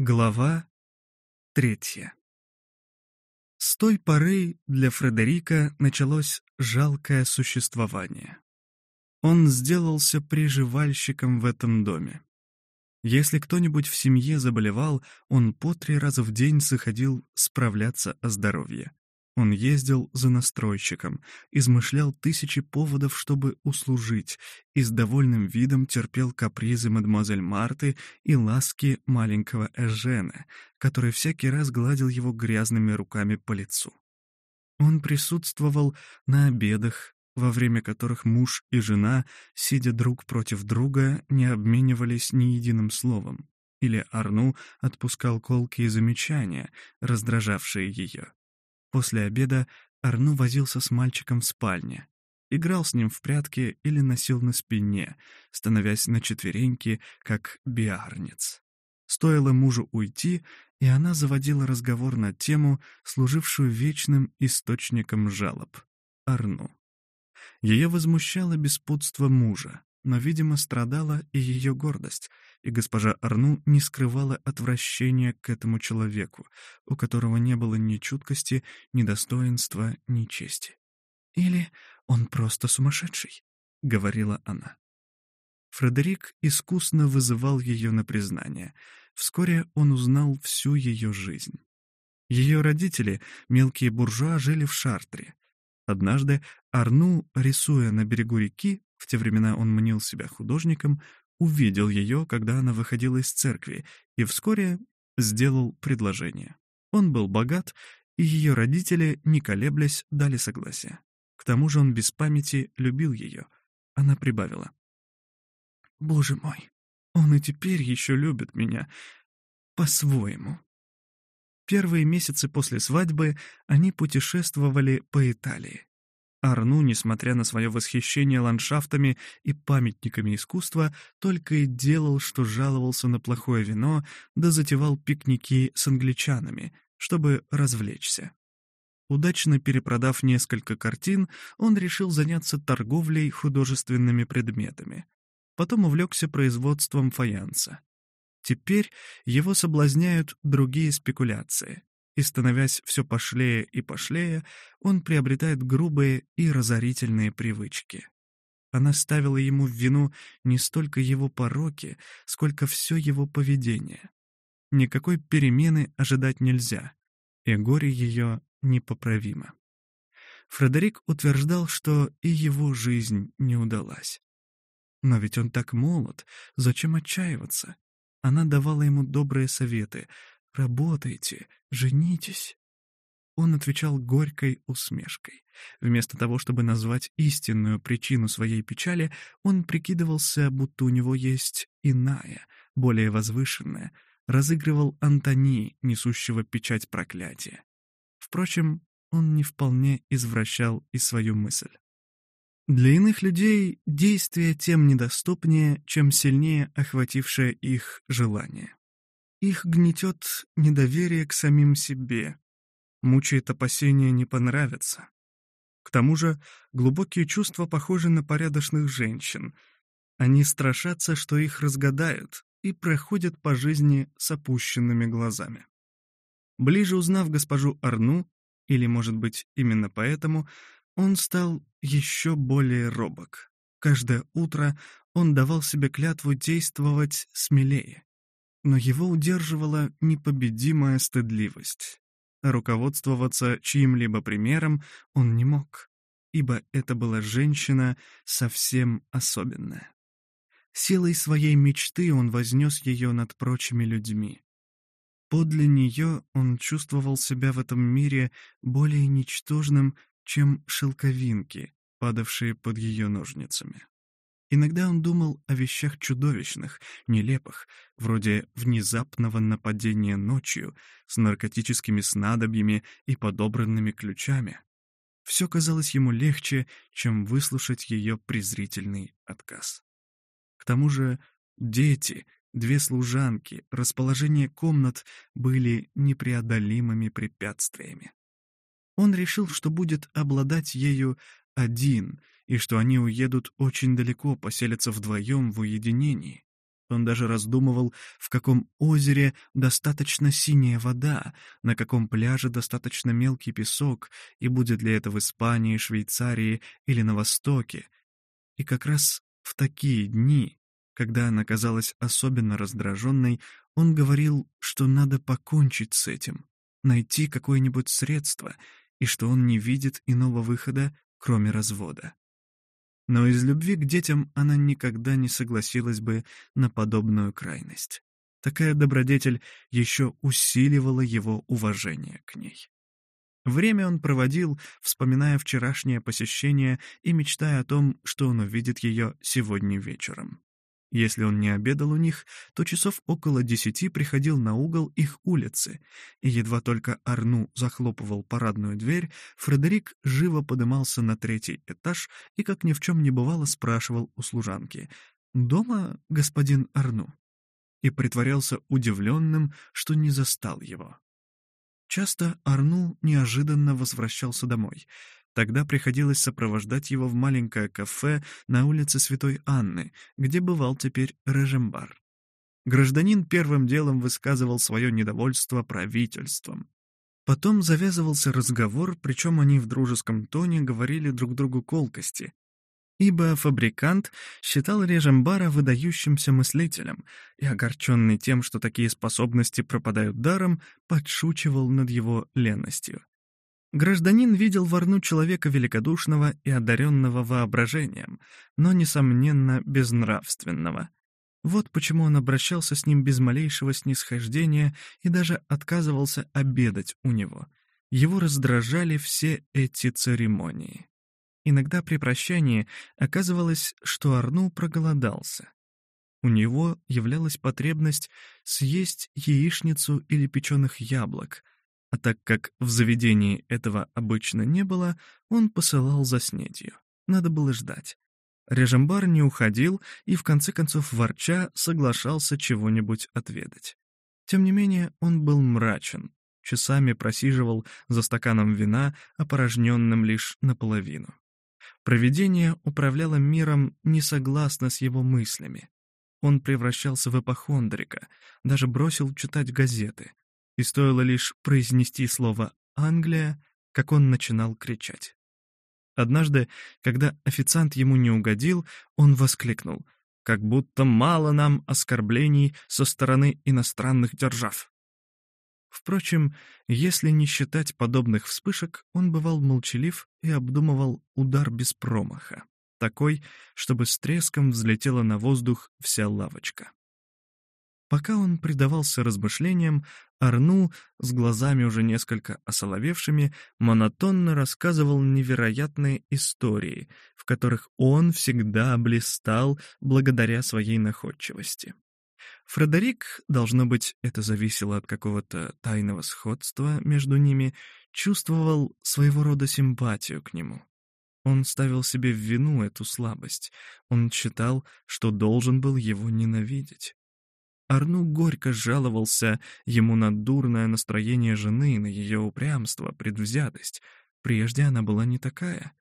Глава третья С той поры для Фредерика началось жалкое существование. Он сделался приживальщиком в этом доме. Если кто-нибудь в семье заболевал, он по три раза в день заходил справляться о здоровье. Он ездил за настройщиком, измышлял тысячи поводов, чтобы услужить, и с довольным видом терпел капризы мадемуазель Марты и ласки маленького Эжена, который всякий раз гладил его грязными руками по лицу. Он присутствовал на обедах, во время которых муж и жена, сидя друг против друга, не обменивались ни единым словом, или Арну отпускал колки и замечания, раздражавшие ее. После обеда Арну возился с мальчиком в спальне. Играл с ним в прятки или носил на спине, становясь на четвереньки, как биарниц. Стоило мужу уйти, и она заводила разговор на тему, служившую вечным источником жалоб — Арну. Ее возмущало беспутство мужа но, видимо, страдала и ее гордость, и госпожа Арну не скрывала отвращения к этому человеку, у которого не было ни чуткости, ни достоинства, ни чести. «Или он просто сумасшедший», — говорила она. Фредерик искусно вызывал ее на признание. Вскоре он узнал всю ее жизнь. Ее родители, мелкие буржуа, жили в Шартре. Однажды Арну, рисуя на берегу реки, в те времена он мнил себя художником, увидел ее, когда она выходила из церкви, и вскоре сделал предложение. Он был богат, и ее родители, не колеблясь, дали согласие. К тому же он без памяти любил ее. Она прибавила. «Боже мой, он и теперь еще любит меня. По-своему». Первые месяцы после свадьбы они путешествовали по Италии. Арну, несмотря на свое восхищение ландшафтами и памятниками искусства, только и делал, что жаловался на плохое вино, да затевал пикники с англичанами, чтобы развлечься. Удачно перепродав несколько картин, он решил заняться торговлей художественными предметами. Потом увлекся производством фаянса. Теперь его соблазняют другие спекуляции — и становясь все пошлее и пошлее, он приобретает грубые и разорительные привычки. Она ставила ему в вину не столько его пороки, сколько все его поведение. Никакой перемены ожидать нельзя, и горе ее непоправимо. Фредерик утверждал, что и его жизнь не удалась. Но ведь он так молод, зачем отчаиваться? Она давала ему добрые советы, Работайте, женитесь!» Он отвечал горькой усмешкой. Вместо того, чтобы назвать истинную причину своей печали, он прикидывался, будто у него есть иная, более возвышенная, разыгрывал Антони, несущего печать проклятия. Впрочем, он не вполне извращал и свою мысль. Для иных людей действие тем недоступнее, чем сильнее охватившее их желание. Их гнетет недоверие к самим себе, мучает опасение не понравиться. К тому же глубокие чувства похожи на порядочных женщин. Они страшатся, что их разгадают, и проходят по жизни с опущенными глазами. Ближе узнав госпожу Арну, или, может быть, именно поэтому, он стал еще более робок. Каждое утро он давал себе клятву действовать смелее но его удерживала непобедимая стыдливость. Руководствоваться чьим-либо примером он не мог, ибо это была женщина совсем особенная. Силой своей мечты он вознес ее над прочими людьми. Подле нее он чувствовал себя в этом мире более ничтожным, чем шелковинки, падавшие под ее ножницами. Иногда он думал о вещах чудовищных, нелепых, вроде внезапного нападения ночью с наркотическими снадобьями и подобранными ключами. Все казалось ему легче, чем выслушать ее презрительный отказ. К тому же дети, две служанки, расположение комнат были непреодолимыми препятствиями. Он решил, что будет обладать ею один, и что они уедут очень далеко, поселятся вдвоем в уединении. Он даже раздумывал, в каком озере достаточно синяя вода, на каком пляже достаточно мелкий песок, и будет ли это в Испании, Швейцарии или на Востоке. И как раз в такие дни, когда она казалась особенно раздраженной, он говорил, что надо покончить с этим, найти какое-нибудь средство, и что он не видит иного выхода, кроме развода. Но из любви к детям она никогда не согласилась бы на подобную крайность. Такая добродетель еще усиливала его уважение к ней. Время он проводил, вспоминая вчерашнее посещение и мечтая о том, что он увидит ее сегодня вечером. Если он не обедал у них, то часов около десяти приходил на угол их улицы, и едва только Арну захлопывал парадную дверь, Фредерик живо подымался на третий этаж и, как ни в чем не бывало, спрашивал у служанки «Дома господин Арну?» и притворялся удивленным, что не застал его. Часто Арну неожиданно возвращался домой — Тогда приходилось сопровождать его в маленькое кафе на улице Святой Анны, где бывал теперь Режембар. Гражданин первым делом высказывал свое недовольство правительством. Потом завязывался разговор, причем они в дружеском тоне говорили друг другу колкости, ибо фабрикант считал Режембара выдающимся мыслителем и, огорченный тем, что такие способности пропадают даром, подшучивал над его ленностью. Гражданин видел в Арну человека великодушного и одаренного воображением, но, несомненно, безнравственного. Вот почему он обращался с ним без малейшего снисхождения и даже отказывался обедать у него. Его раздражали все эти церемонии. Иногда при прощании оказывалось, что Арну проголодался. У него являлась потребность съесть яичницу или печеных яблок — а так как в заведении этого обычно не было, он посылал за снедью. Надо было ждать. Режимбар не уходил и, в конце концов, ворча, соглашался чего-нибудь отведать. Тем не менее, он был мрачен, часами просиживал за стаканом вина, опорожненным лишь наполовину. Провидение управляло миром не согласно с его мыслями. Он превращался в эпохондрика, даже бросил читать газеты — и стоило лишь произнести слово «Англия», как он начинал кричать. Однажды, когда официант ему не угодил, он воскликнул, как будто мало нам оскорблений со стороны иностранных держав. Впрочем, если не считать подобных вспышек, он бывал молчалив и обдумывал удар без промаха, такой, чтобы с треском взлетела на воздух вся лавочка. Пока он предавался размышлениям, Арну, с глазами уже несколько осоловевшими, монотонно рассказывал невероятные истории, в которых он всегда блистал благодаря своей находчивости. Фредерик, должно быть, это зависело от какого-то тайного сходства между ними, чувствовал своего рода симпатию к нему. Он ставил себе в вину эту слабость. Он считал, что должен был его ненавидеть. Арну горько жаловался ему на дурное настроение жены, на ее упрямство, предвзятость. Прежде она была не такая.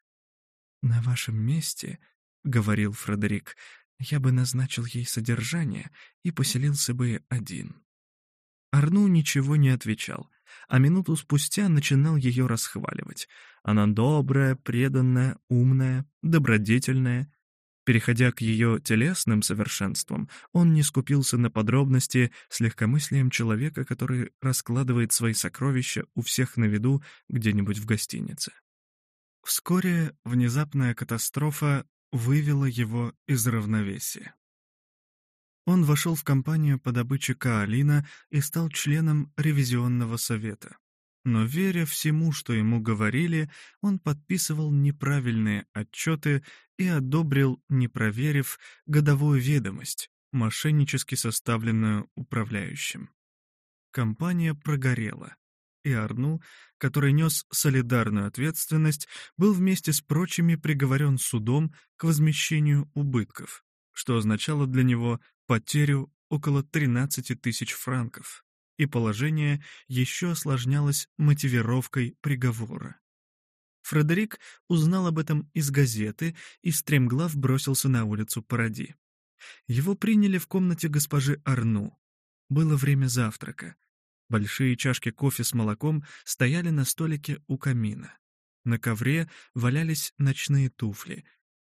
«На вашем месте», — говорил Фредерик, — «я бы назначил ей содержание и поселился бы один». Арну ничего не отвечал, а минуту спустя начинал ее расхваливать. Она добрая, преданная, умная, добродетельная, Переходя к ее телесным совершенствам, он не скупился на подробности с легкомыслием человека, который раскладывает свои сокровища у всех на виду где-нибудь в гостинице. Вскоре внезапная катастрофа вывела его из равновесия. Он вошел в компанию по добыче Каолина и стал членом ревизионного совета но веря всему, что ему говорили, он подписывал неправильные отчеты и одобрил, не проверив, годовую ведомость, мошеннически составленную управляющим. Компания прогорела, и Арну, который нес солидарную ответственность, был вместе с прочими приговорен судом к возмещению убытков, что означало для него потерю около 13 тысяч франков и положение еще осложнялось мотивировкой приговора. Фредерик узнал об этом из газеты и стремглав бросился на улицу Паради. Его приняли в комнате госпожи Арну. Было время завтрака. Большие чашки кофе с молоком стояли на столике у камина. На ковре валялись ночные туфли,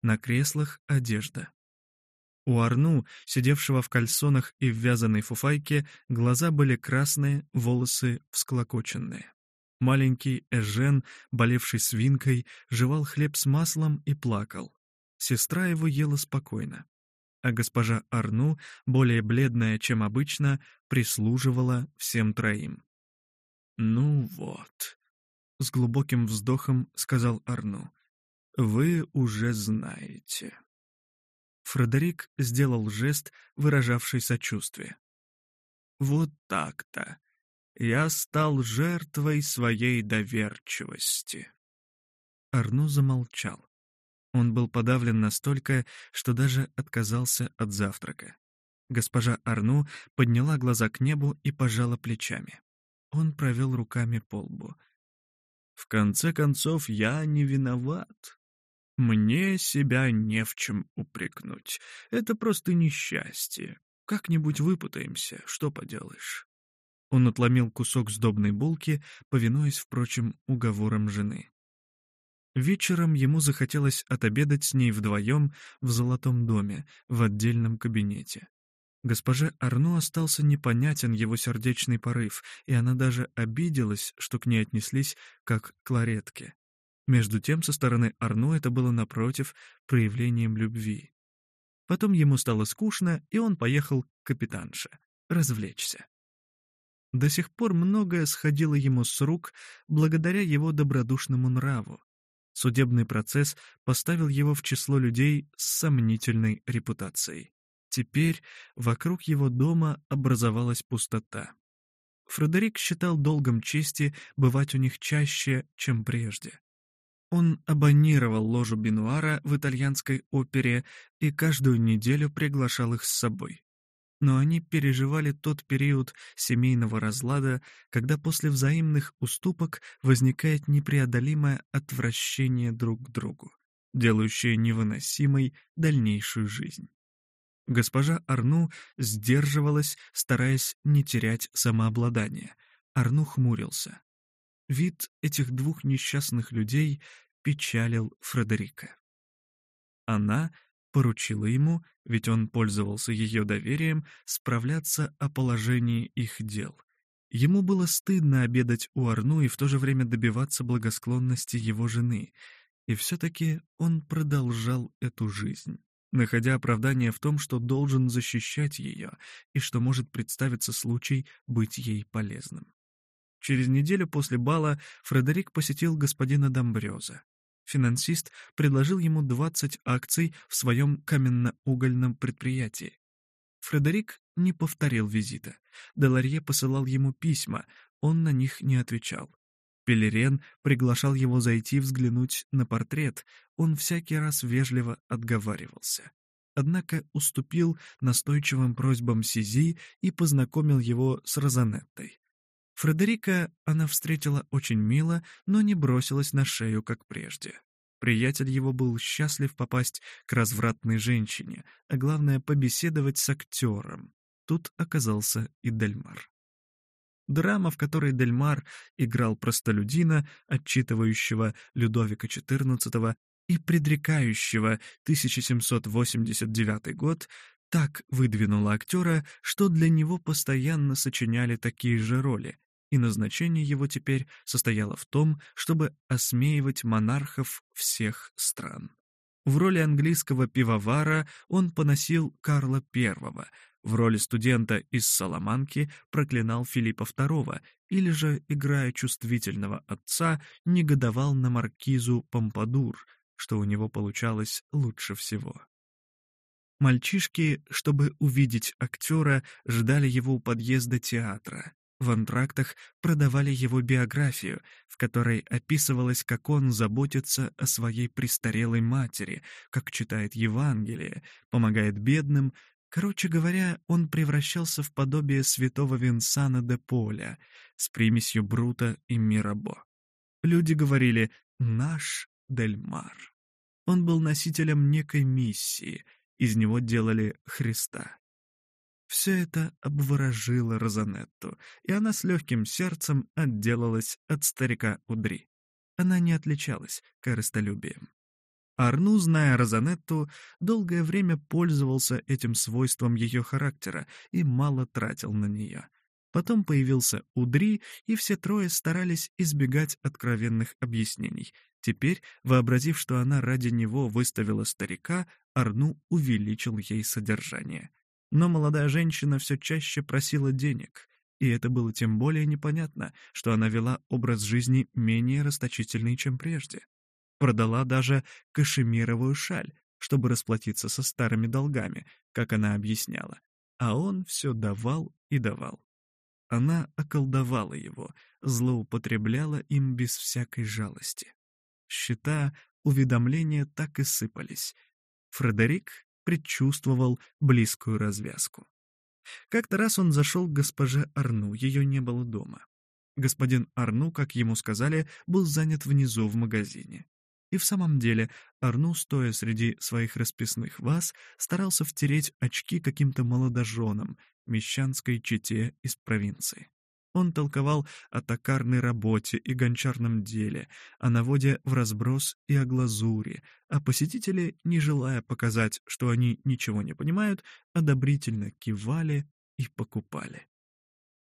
на креслах — одежда. У Арну, сидевшего в кальсонах и в вязаной фуфайке, глаза были красные, волосы всклокоченные. Маленький Эжен, болевший свинкой, жевал хлеб с маслом и плакал. Сестра его ела спокойно. А госпожа Арну, более бледная, чем обычно, прислуживала всем троим. «Ну вот», — с глубоким вздохом сказал Арну, — «вы уже знаете». Фредерик сделал жест, выражавший сочувствие. «Вот так-то. Я стал жертвой своей доверчивости». Арну замолчал. Он был подавлен настолько, что даже отказался от завтрака. Госпожа Арну подняла глаза к небу и пожала плечами. Он провел руками по лбу. «В конце концов, я не виноват. Мне себя не в чем упрекнуть. Это просто несчастье. Как-нибудь выпутаемся, что поделаешь». Он отломил кусок сдобной булки, повинуясь, впрочем, уговорам жены. Вечером ему захотелось отобедать с ней вдвоем в золотом доме, в отдельном кабинете. Госпоже Арно остался непонятен его сердечный порыв, и она даже обиделась, что к ней отнеслись как к ларетке. Между тем со стороны Арно это было напротив проявлением любви. Потом ему стало скучно, и он поехал к капитанше развлечься. До сих пор многое сходило ему с рук благодаря его добродушному нраву. Судебный процесс поставил его в число людей с сомнительной репутацией. Теперь вокруг его дома образовалась пустота. Фредерик считал долгом чести бывать у них чаще, чем прежде. Он абонировал ложу Бенуара в итальянской опере и каждую неделю приглашал их с собой. Но они переживали тот период семейного разлада, когда после взаимных уступок возникает непреодолимое отвращение друг к другу, делающее невыносимой дальнейшую жизнь. Госпожа Арну сдерживалась, стараясь не терять самообладание. Арну хмурился — Вид этих двух несчастных людей печалил Фредерика. Она поручила ему, ведь он пользовался ее доверием, справляться о положении их дел. Ему было стыдно обедать у Арну и в то же время добиваться благосклонности его жены, и все-таки он продолжал эту жизнь находя оправдание в том, что должен защищать ее и что может представиться случай быть ей полезным. Через неделю после бала Фредерик посетил господина Домбрёза. Финансист предложил ему 20 акций в своем каменно-угольном предприятии. Фредерик не повторил визита. Деларье посылал ему письма, он на них не отвечал. Пелерен приглашал его зайти взглянуть на портрет, он всякий раз вежливо отговаривался. Однако уступил настойчивым просьбам Сизи и познакомил его с Розанеттой. Фредерика она встретила очень мило, но не бросилась на шею, как прежде. Приятель его был счастлив попасть к развратной женщине, а главное — побеседовать с актером. Тут оказался и Дельмар. Драма, в которой Дельмар играл простолюдина, отчитывающего Людовика XIV и предрекающего 1789 год, так выдвинула актера, что для него постоянно сочиняли такие же роли, и назначение его теперь состояло в том, чтобы осмеивать монархов всех стран. В роли английского пивовара он поносил Карла I, в роли студента из Соломанки проклинал Филиппа II или же, играя чувствительного отца, негодовал на маркизу Помпадур, что у него получалось лучше всего. Мальчишки, чтобы увидеть актера, ждали его у подъезда театра. В антрактах продавали его биографию, в которой описывалось, как он заботится о своей престарелой матери, как читает Евангелие, помогает бедным. Короче говоря, он превращался в подобие святого Винсана де Поля с примесью Брута и Мирабо. Люди говорили «наш Дельмар». Он был носителем некой миссии — из него делали Христа. Все это обворожило Розанетту, и она с легким сердцем отделалась от старика Удри. Она не отличалась корыстолюбием. Арну, зная Розанетту, долгое время пользовался этим свойством ее характера и мало тратил на нее. Потом появился Удри, и все трое старались избегать откровенных объяснений. Теперь, вообразив, что она ради него выставила старика, Арну увеличил ей содержание. Но молодая женщина все чаще просила денег, и это было тем более непонятно, что она вела образ жизни менее расточительный, чем прежде. Продала даже кашемировую шаль, чтобы расплатиться со старыми долгами, как она объясняла. А он все давал и давал. Она околдовала его, злоупотребляла им без всякой жалости. Счета, уведомления так и сыпались — Фредерик предчувствовал близкую развязку. Как-то раз он зашел к госпоже Арну, ее не было дома. Господин Арну, как ему сказали, был занят внизу в магазине. И в самом деле Арну, стоя среди своих расписных ваз, старался втереть очки каким-то молодоженам, мещанской чете из провинции. Он толковал о токарной работе и гончарном деле, о наводе в разброс и о глазури, а посетители, не желая показать, что они ничего не понимают, одобрительно кивали и покупали.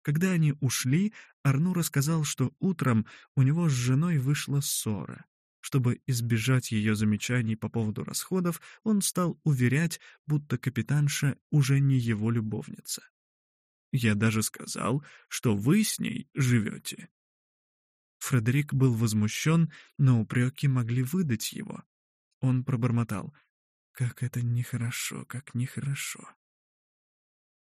Когда они ушли, Арну рассказал, что утром у него с женой вышла ссора. Чтобы избежать ее замечаний по поводу расходов, он стал уверять, будто капитанша уже не его любовница. Я даже сказал, что вы с ней живете». Фредерик был возмущен, но упреки могли выдать его. Он пробормотал. «Как это нехорошо, как нехорошо».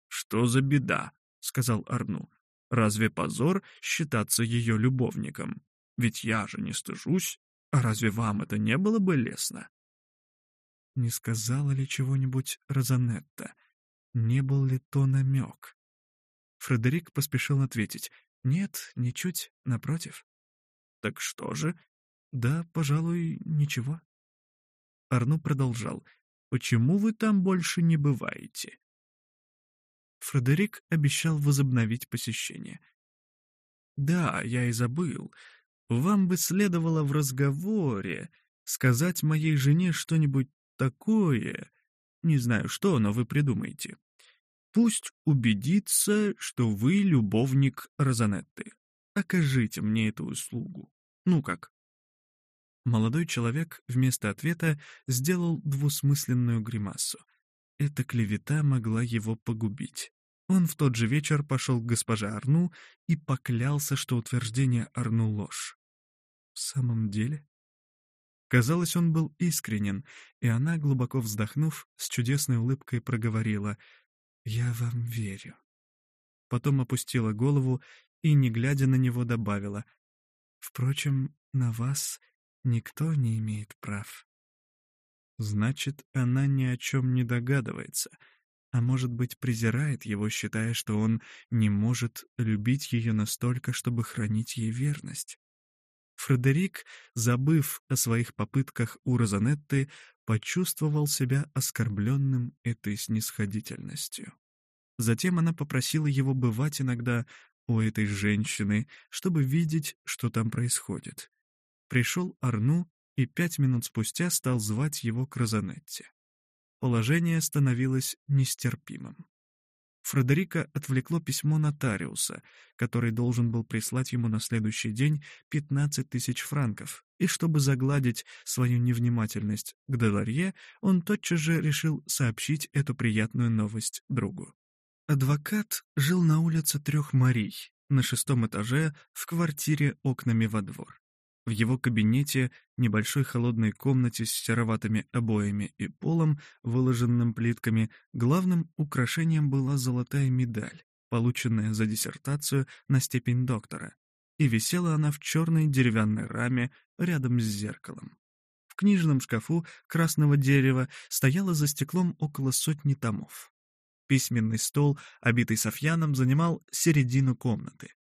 «Что за беда?» — сказал Арну. «Разве позор считаться ее любовником? Ведь я же не стыжусь. А разве вам это не было бы лестно?» Не сказала ли чего-нибудь Розанетта? Не был ли то намек? Фредерик поспешил ответить. «Нет, ничуть, напротив». «Так что же?» «Да, пожалуй, ничего». Арно продолжал. «Почему вы там больше не бываете?» Фредерик обещал возобновить посещение. «Да, я и забыл. Вам бы следовало в разговоре сказать моей жене что-нибудь такое. Не знаю что, но вы придумаете. Пусть убедится, что вы любовник Розанетты. Окажите мне эту услугу. Ну как?» Молодой человек вместо ответа сделал двусмысленную гримасу. Эта клевета могла его погубить. Он в тот же вечер пошел к госпоже Арну и поклялся, что утверждение Арну ложь. В самом деле? Казалось, он был искренен, и она, глубоко вздохнув, с чудесной улыбкой проговорила — «Я вам верю». Потом опустила голову и, не глядя на него, добавила. «Впрочем, на вас никто не имеет прав». Значит, она ни о чем не догадывается, а может быть, презирает его, считая, что он не может любить ее настолько, чтобы хранить ей верность. Фредерик, забыв о своих попытках у Розанетты, почувствовал себя оскорбленным этой снисходительностью. Затем она попросила его бывать иногда у этой женщины, чтобы видеть, что там происходит. Пришел Арну и пять минут спустя стал звать его к Розанетте. Положение становилось нестерпимым. Фредерика отвлекло письмо нотариуса, который должен был прислать ему на следующий день 15 тысяч франков, и чтобы загладить свою невнимательность к Деларье, он тотчас же решил сообщить эту приятную новость другу. Адвокат жил на улице Трех Марий, на шестом этаже, в квартире окнами во двор. В его кабинете, небольшой холодной комнате с сероватыми обоями и полом, выложенным плитками, главным украшением была золотая медаль, полученная за диссертацию на степень доктора, и висела она в черной деревянной раме рядом с зеркалом. В книжном шкафу красного дерева стояло за стеклом около сотни томов. Письменный стол, обитый софьяном, занимал середину комнаты.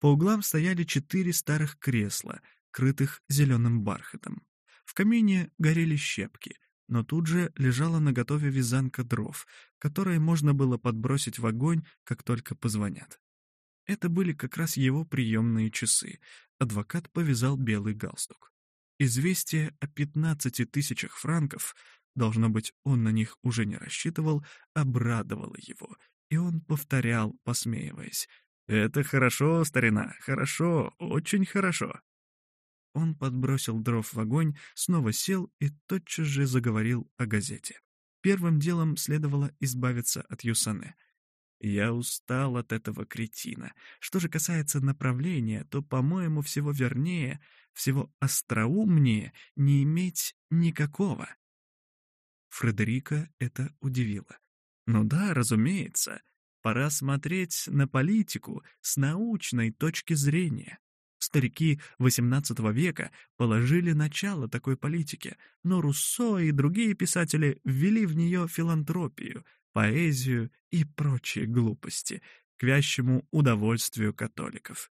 По углам стояли четыре старых кресла — крытых зеленым бархатом. В камине горели щепки, но тут же лежала на готове вязанка дров, которые можно было подбросить в огонь, как только позвонят. Это были как раз его приемные часы. Адвокат повязал белый галстук. Известие о 15 тысячах франков, должно быть, он на них уже не рассчитывал, обрадовало его, и он повторял, посмеиваясь, «Это хорошо, старина, хорошо, очень хорошо». Он подбросил дров в огонь, снова сел и тотчас же заговорил о газете. Первым делом следовало избавиться от Юсане. «Я устал от этого кретина. Что же касается направления, то, по-моему, всего вернее, всего остроумнее не иметь никакого». Фредерика это удивило. «Ну да, разумеется, пора смотреть на политику с научной точки зрения». Старики XVIII века положили начало такой политике, но Руссо и другие писатели ввели в нее филантропию, поэзию и прочие глупости, к вящему удовольствию католиков.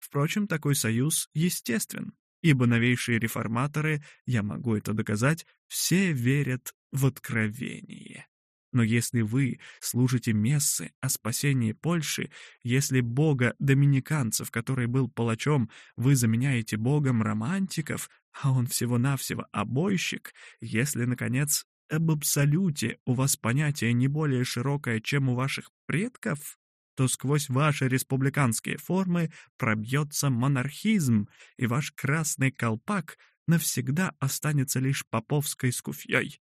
Впрочем, такой союз естествен, ибо новейшие реформаторы, я могу это доказать, все верят в откровение. Но если вы служите мессы о спасении Польши, если бога доминиканцев, который был палачом, вы заменяете богом романтиков, а он всего-навсего обойщик, если, наконец, об абсолюте у вас понятие не более широкое, чем у ваших предков, то сквозь ваши республиканские формы пробьется монархизм, и ваш красный колпак навсегда останется лишь поповской скуфьей.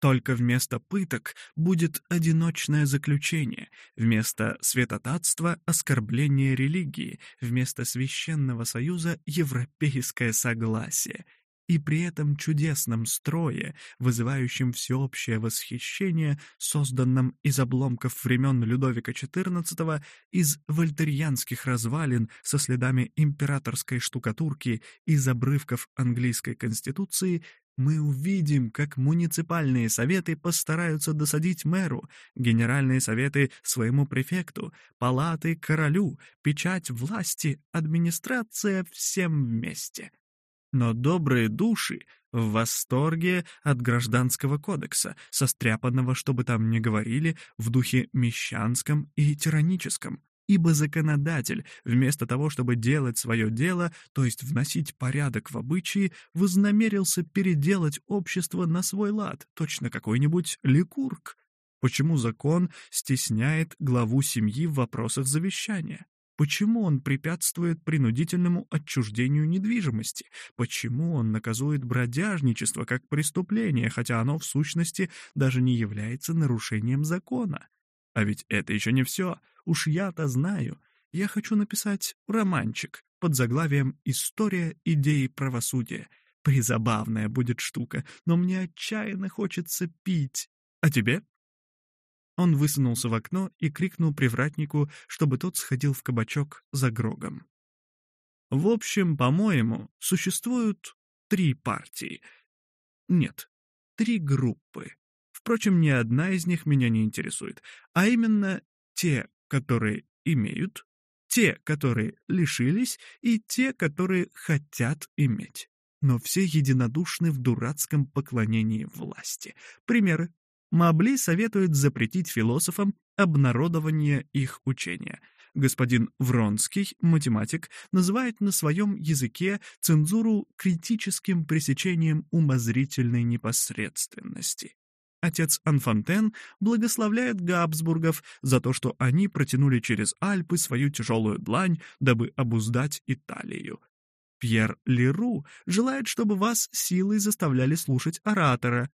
Только вместо пыток будет одиночное заключение, вместо святотатства — оскорбление религии, вместо священного союза — европейское согласие, и при этом чудесном строе, вызывающем всеобщее восхищение, созданном из обломков времен Людовика XIV, из вольтерьянских развалин со следами императорской штукатурки, из обрывков английской конституции, мы увидим, как муниципальные советы постараются досадить мэру, генеральные советы своему префекту, палаты королю, печать власти, администрация всем вместе но добрые души в восторге от Гражданского кодекса, состряпанного, что бы там ни говорили, в духе мещанском и тираническом. Ибо законодатель, вместо того, чтобы делать свое дело, то есть вносить порядок в обычаи, вознамерился переделать общество на свой лад, точно какой-нибудь ликург. Почему закон стесняет главу семьи в вопросах завещания? Почему он препятствует принудительному отчуждению недвижимости? Почему он наказует бродяжничество как преступление, хотя оно в сущности даже не является нарушением закона? А ведь это еще не все. Уж я-то знаю. Я хочу написать романчик под заглавием «История идеи правосудия». Призабавная будет штука, но мне отчаянно хочется пить. А тебе? Он высунулся в окно и крикнул привратнику, чтобы тот сходил в кабачок за Грогом. В общем, по-моему, существуют три партии. Нет, три группы. Впрочем, ни одна из них меня не интересует. А именно те, которые имеют, те, которые лишились, и те, которые хотят иметь. Но все единодушны в дурацком поклонении власти. Примеры Мабли советует запретить философам обнародование их учения. Господин Вронский, математик, называет на своем языке цензуру критическим пресечением умозрительной непосредственности. Отец Анфантен благословляет Габсбургов за то, что они протянули через Альпы свою тяжелую длань, дабы обуздать Италию. Пьер Леру желает, чтобы вас силой заставляли слушать оратора,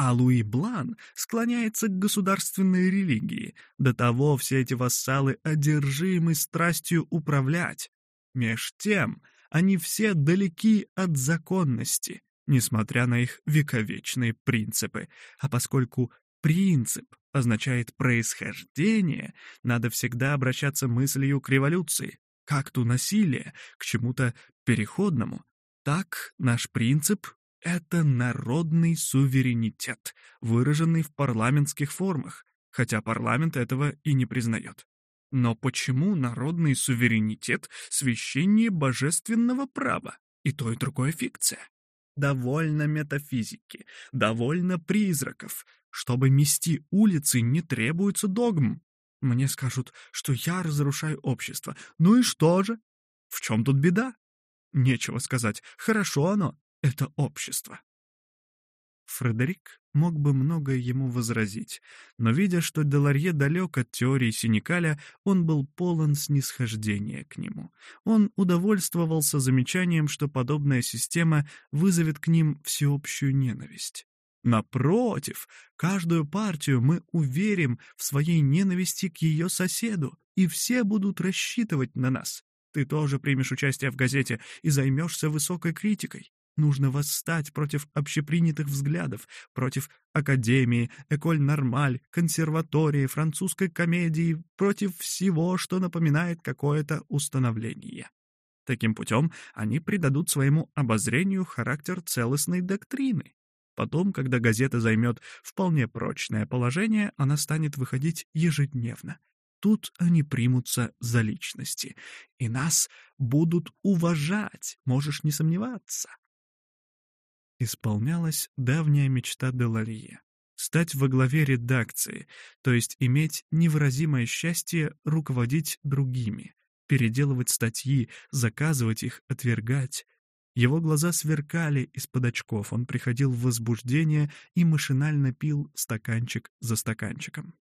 а Луи Блан склоняется к государственной религии. До того все эти вассалы одержимы страстью управлять. Меж тем, они все далеки от законности, несмотря на их вековечные принципы. А поскольку принцип означает происхождение, надо всегда обращаться мыслью к революции, к акту насилия, к чему-то переходному. Так наш принцип — это народный суверенитет, выраженный в парламентских формах, хотя парламент этого и не признает. Но почему народный суверенитет священнее божественного права? И то, и другое фикция. Довольно метафизики, довольно призраков. Чтобы мести улицы, не требуется догм. Мне скажут, что я разрушаю общество. Ну и что же? В чем тут беда? Нечего сказать, хорошо оно это общество. Фредерик мог бы многое ему возразить, но, видя, что Деларье далек от теории Синикаля, он был полон снисхождения к нему. Он удовольствовался замечанием, что подобная система вызовет к ним всеобщую ненависть. Напротив, каждую партию мы уверим в своей ненависти к ее соседу, и все будут рассчитывать на нас. Ты тоже примешь участие в газете и займешься высокой критикой. Нужно восстать против общепринятых взглядов, против академии, эколь нормаль, консерватории, французской комедии, против всего, что напоминает какое-то установление. Таким путем они придадут своему обозрению характер целостной доктрины. Потом, когда газета займет вполне прочное положение, она станет выходить ежедневно. Тут они примутся за личности, и нас будут уважать, можешь не сомневаться исполнялась давняя мечта Деларии — стать во главе редакции, то есть иметь невыразимое счастье руководить другими, переделывать статьи, заказывать их, отвергать. Его глаза сверкали из-под очков, он приходил в возбуждение и машинально пил стаканчик за стаканчиком.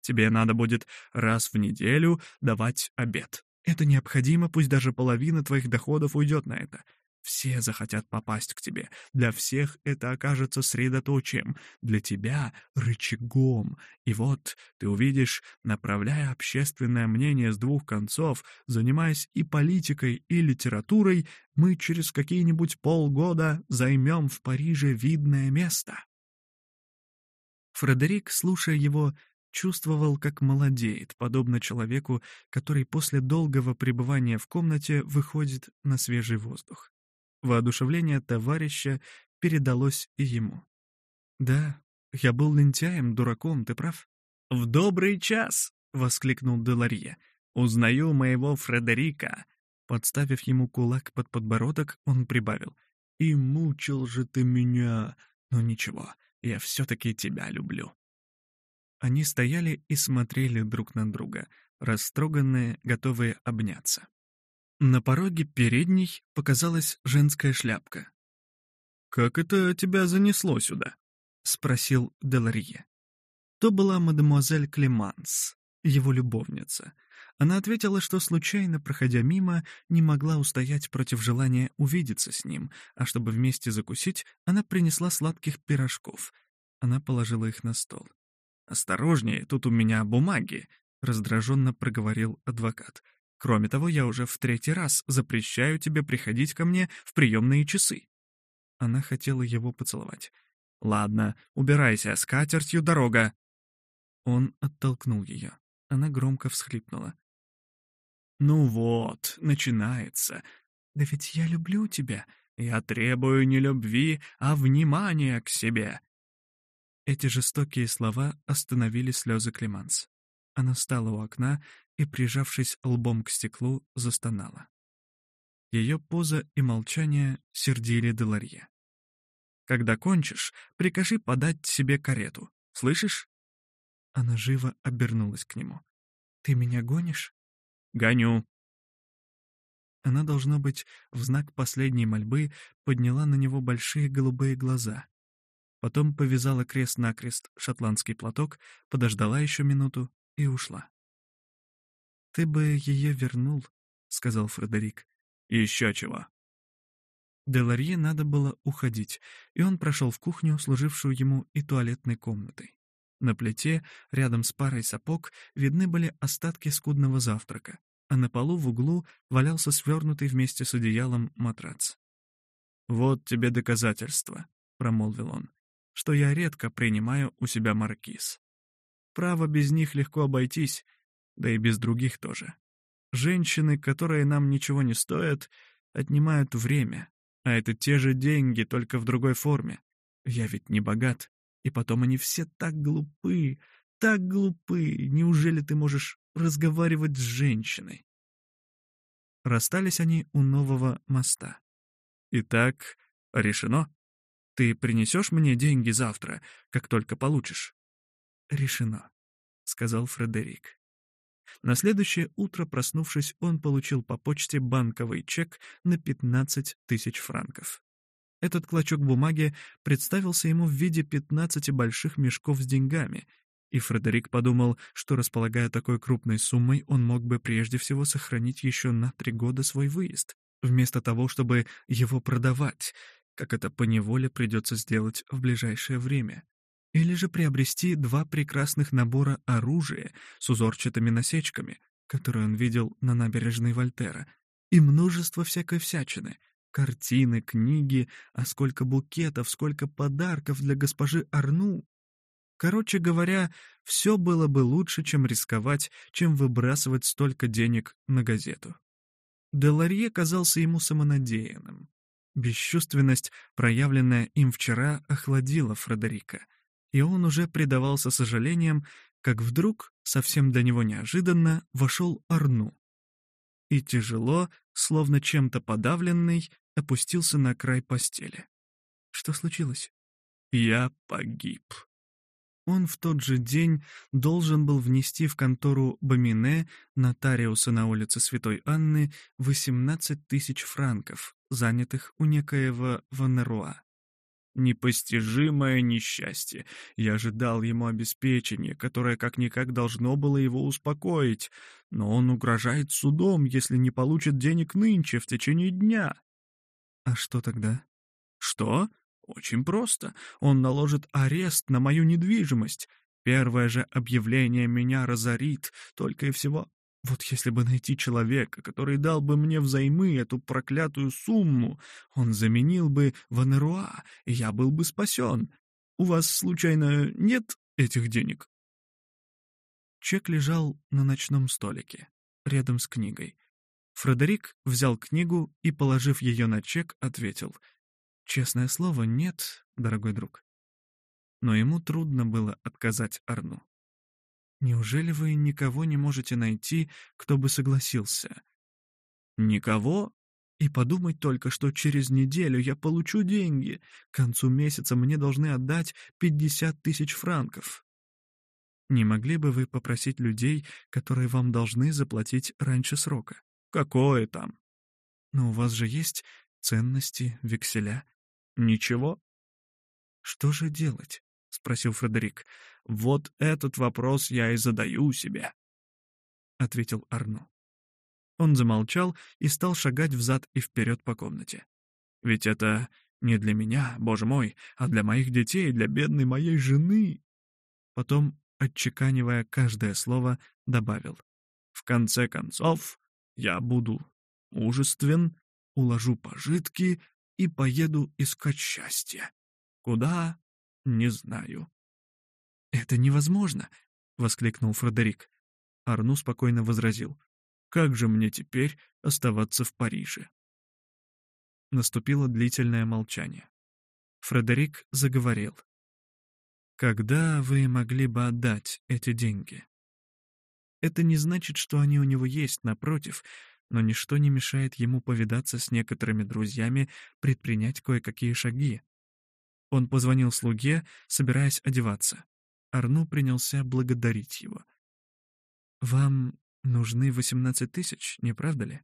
«Тебе надо будет раз в неделю давать обед», это необходимо, пусть даже половина твоих доходов уйдет на это. Все захотят попасть к тебе. Для всех это окажется средоточием, для тебя — рычагом. И вот ты увидишь, направляя общественное мнение с двух концов, занимаясь и политикой, и литературой, мы через какие-нибудь полгода займем в Париже видное место. Фредерик, слушая его, чувствовал, как молодеет, подобно человеку, который после долгого пребывания в комнате выходит на свежий воздух. Воодушевление товарища передалось и ему. «Да, я был лентяем, дураком, ты прав». «В добрый час!» — воскликнул Деларье. «Узнаю моего Фредерика!» Подставив ему кулак под подбородок, он прибавил. «И мучил же ты меня! Но ничего, я все-таки тебя люблю!» Они стояли и смотрели друг на друга, растроганные, готовые обняться. На пороге передней показалась женская шляпка. «Как это тебя занесло сюда?» — спросил Деларье. То была мадемуазель Клеманс, его любовница. Она ответила, что, случайно проходя мимо, не могла устоять против желания увидеться с ним, а чтобы вместе закусить, она принесла сладких пирожков. Она положила их на стол. «Осторожнее, тут у меня бумаги», — раздраженно проговорил адвокат. Кроме того, я уже в третий раз запрещаю тебе приходить ко мне в приемные часы». Она хотела его поцеловать. «Ладно, убирайся, с катертью дорога!» Он оттолкнул ее. Она громко всхлипнула. «Ну вот, начинается. Да ведь я люблю тебя. Я требую не любви, а внимания к себе!» Эти жестокие слова остановили слезы Климанс. Она встала у окна и, прижавшись лбом к стеклу, застонала. Ее поза и молчание сердили Деларье. «Когда кончишь, прикажи подать себе карету. Слышишь?» Она живо обернулась к нему. «Ты меня гонишь?» «Гоню». Она, должно быть, в знак последней мольбы подняла на него большие голубые глаза. Потом повязала крест-накрест шотландский платок, подождала еще минуту и ушла. «Ты бы ее вернул», — сказал Фредерик. «Еще чего». Деларье надо было уходить, и он прошел в кухню, служившую ему и туалетной комнатой. На плите, рядом с парой сапог, видны были остатки скудного завтрака, а на полу в углу валялся свернутый вместе с одеялом матрац. «Вот тебе доказательство», — промолвил он, — «что я редко принимаю у себя маркиз. Право, без них легко обойтись, да и без других тоже. Женщины, которые нам ничего не стоят, отнимают время, а это те же деньги, только в другой форме. Я ведь не богат. И потом они все так глупы, так глупы. Неужели ты можешь разговаривать с женщиной? Расстались они у нового моста. Итак, решено. Ты принесешь мне деньги завтра, как только получишь? Решено, сказал Фредерик. На следующее утро, проснувшись, он получил по почте банковый чек на 15 тысяч франков. Этот клочок бумаги представился ему в виде 15 больших мешков с деньгами, и Фредерик подумал, что, располагая такой крупной суммой, он мог бы прежде всего сохранить еще на три года свой выезд, вместо того, чтобы его продавать, как это поневоле придется сделать в ближайшее время или же приобрести два прекрасных набора оружия с узорчатыми насечками, которые он видел на набережной Вольтера, и множество всякой всячины — картины, книги, а сколько букетов, сколько подарков для госпожи Арну. Короче говоря, все было бы лучше, чем рисковать, чем выбрасывать столько денег на газету. Деларье казался ему самонадеянным. Бесчувственность, проявленная им вчера, охладила Фредерика — и он уже предавался сожалениям, как вдруг, совсем для него неожиданно, вошел Арну. И тяжело, словно чем-то подавленный, опустился на край постели. Что случилось? Я погиб. Он в тот же день должен был внести в контору Бамине, нотариуса на улице Святой Анны, 18 тысяч франков, занятых у некоего Ванеруа непостижимое несчастье. Я ожидал ему обеспечения, которое как-никак должно было его успокоить, но он угрожает судом, если не получит денег нынче, в течение дня. А что тогда? Что? Очень просто. Он наложит арест на мою недвижимость. Первое же объявление меня разорит, только и всего. Вот если бы найти человека, который дал бы мне взаймы эту проклятую сумму, он заменил бы Ванеруа, и я был бы спасен. У вас, случайно, нет этих денег?» Чек лежал на ночном столике, рядом с книгой. Фредерик взял книгу и, положив ее на чек, ответил. «Честное слово, нет, дорогой друг». Но ему трудно было отказать Арну. Неужели вы никого не можете найти, кто бы согласился? Никого? И подумать только, что через неделю я получу деньги. К концу месяца мне должны отдать 50 тысяч франков. Не могли бы вы попросить людей, которые вам должны заплатить раньше срока? Какое там? Но у вас же есть ценности, векселя. Ничего. Что же делать? — спросил Фредерик. «Вот этот вопрос я и задаю себе», — ответил Арно. Он замолчал и стал шагать взад и вперед по комнате. «Ведь это не для меня, боже мой, а для моих детей, для бедной моей жены!» Потом, отчеканивая каждое слово, добавил. «В конце концов, я буду мужествен, уложу пожитки и поеду искать счастье. Куда? Не знаю. «Это невозможно!» — воскликнул Фредерик. Арну спокойно возразил. «Как же мне теперь оставаться в Париже?» Наступило длительное молчание. Фредерик заговорил. «Когда вы могли бы отдать эти деньги?» Это не значит, что они у него есть, напротив, но ничто не мешает ему повидаться с некоторыми друзьями, предпринять кое-какие шаги. Он позвонил слуге, собираясь одеваться. Арно принялся благодарить его. «Вам нужны 18 тысяч, не правда ли?»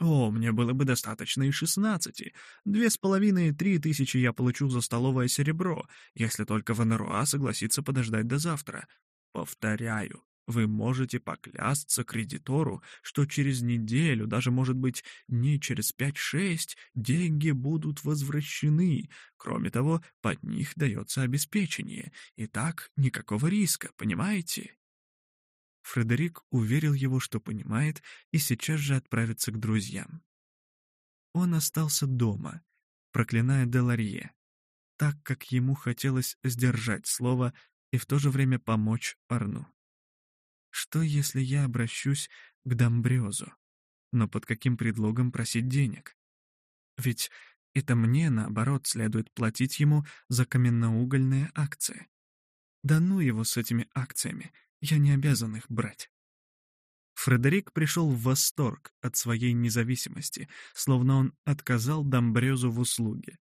«О, мне было бы достаточно и 16. Две с половиной, три тысячи я получу за столовое серебро, если только Ванеруа согласится подождать до завтра. Повторяю, вы можете поклясться кредитору, что через неделю, даже, может быть, не через 5-6, деньги будут возвращены. Кроме того, под них дается обеспечение. И так никакого риска, понимаете? Фредерик уверил его, что понимает, и сейчас же отправится к друзьям. Он остался дома, проклиная Деларье, так как ему хотелось сдержать слово и в то же время помочь Арну. Что, если я обращусь к Домбрёзу, но под каким предлогом просить денег? Ведь это мне, наоборот, следует платить ему за каменноугольные акции. Да ну его с этими акциями, я не обязан их брать. Фредерик пришел в восторг от своей независимости, словно он отказал Домбрёзу в услуге.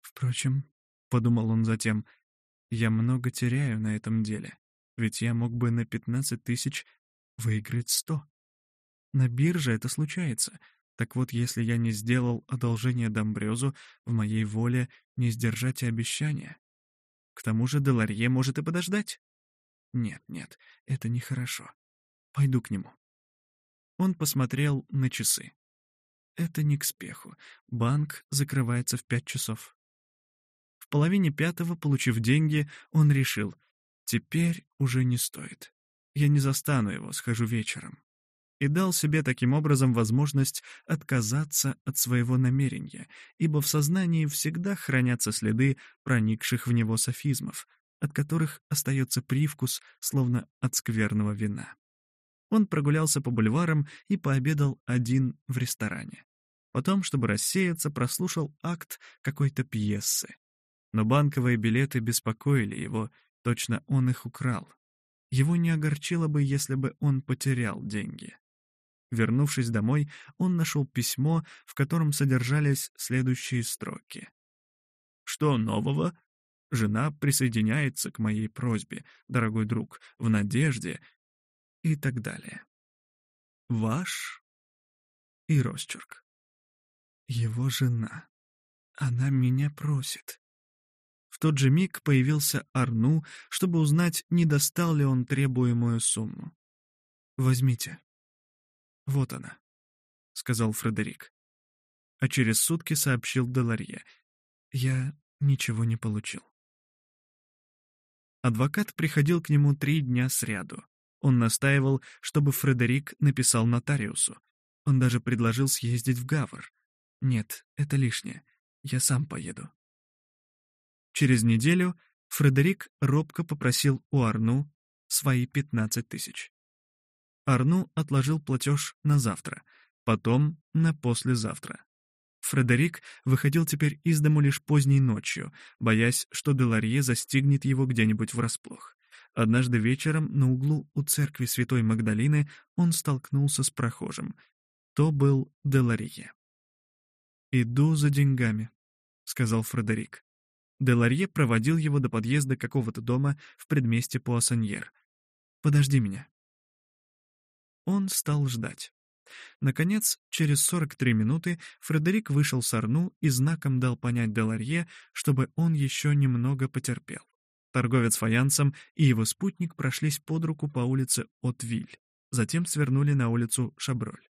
«Впрочем», — подумал он затем, — «я много теряю на этом деле. Ведь я мог бы на 15 тысяч выиграть 100. На бирже это случается. Так вот, если я не сделал одолжение Домбрёзу, в моей воле не сдержать обещания. К тому же Деларье может и подождать. Нет, нет, это нехорошо. Пойду к нему. Он посмотрел на часы. Это не к спеху. Банк закрывается в пять часов. В половине пятого, получив деньги, он решил — Теперь уже не стоит. Я не застану его, схожу вечером. И дал себе таким образом возможность отказаться от своего намерения, ибо в сознании всегда хранятся следы проникших в него софизмов, от которых остается привкус, словно от скверного вина. Он прогулялся по бульварам и пообедал один в ресторане. Потом, чтобы рассеяться, прослушал акт какой-то пьесы. Но банковые билеты беспокоили его, Точно он их украл. Его не огорчило бы, если бы он потерял деньги. Вернувшись домой, он нашел письмо, в котором содержались следующие строки. «Что нового? Жена присоединяется к моей просьбе, дорогой друг, в надежде...» и так далее. «Ваш...» и росчерк. «Его жена. Она меня просит. Тот же миг появился Арну, чтобы узнать, не достал ли он требуемую сумму. «Возьмите». «Вот она», — сказал Фредерик. А через сутки сообщил Деларье. «Я ничего не получил». Адвокат приходил к нему три дня сряду. Он настаивал, чтобы Фредерик написал нотариусу. Он даже предложил съездить в Гавр. «Нет, это лишнее. Я сам поеду», Через неделю Фредерик робко попросил у Арну свои 15 тысяч. Арну отложил платеж на завтра, потом на послезавтра. Фредерик выходил теперь из дому лишь поздней ночью, боясь, что Деларье застигнет его где-нибудь врасплох. Однажды вечером на углу у церкви Святой Магдалины он столкнулся с прохожим. То был Деларье. «Иду за деньгами», — сказал Фредерик. Деларье проводил его до подъезда какого-то дома в предместе Пуассаньер. «Подожди меня». Он стал ждать. Наконец, через 43 минуты Фредерик вышел с Арну и знаком дал понять Деларье, чтобы он еще немного потерпел. Торговец фаянсом и его спутник прошлись под руку по улице Отвиль, затем свернули на улицу Шаброль.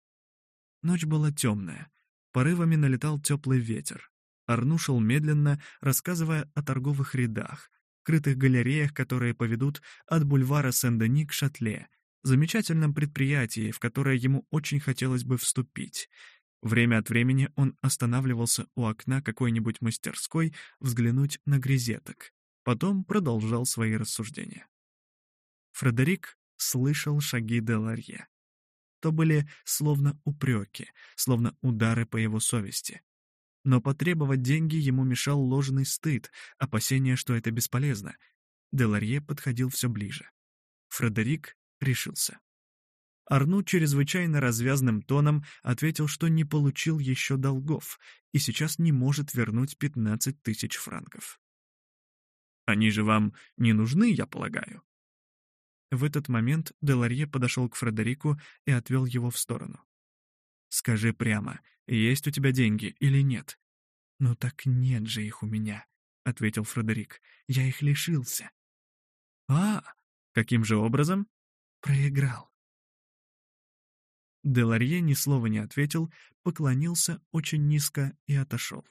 Ночь была темная, порывами налетал теплый ветер, Арнушел медленно, рассказывая о торговых рядах, крытых галереях, которые поведут от бульвара Сен-Дени к Шатле, замечательном предприятии, в которое ему очень хотелось бы вступить. Время от времени он останавливался у окна какой-нибудь мастерской взглянуть на грезеток. Потом продолжал свои рассуждения. Фредерик слышал шаги де Ларье. То были словно упреки, словно удары по его совести. Но потребовать деньги ему мешал ложный стыд, опасение, что это бесполезно. Деларье подходил все ближе. Фредерик решился. Арну чрезвычайно развязным тоном ответил, что не получил еще долгов и сейчас не может вернуть 15 тысяч франков. «Они же вам не нужны, я полагаю?» В этот момент Деларье подошел к Фредерику и отвел его в сторону. Скажи прямо, есть у тебя деньги или нет?» «Ну так нет же их у меня», — ответил Фредерик. «Я их лишился». «А, каким же образом?» «Проиграл». Деларье ни слова не ответил, поклонился очень низко и отошел.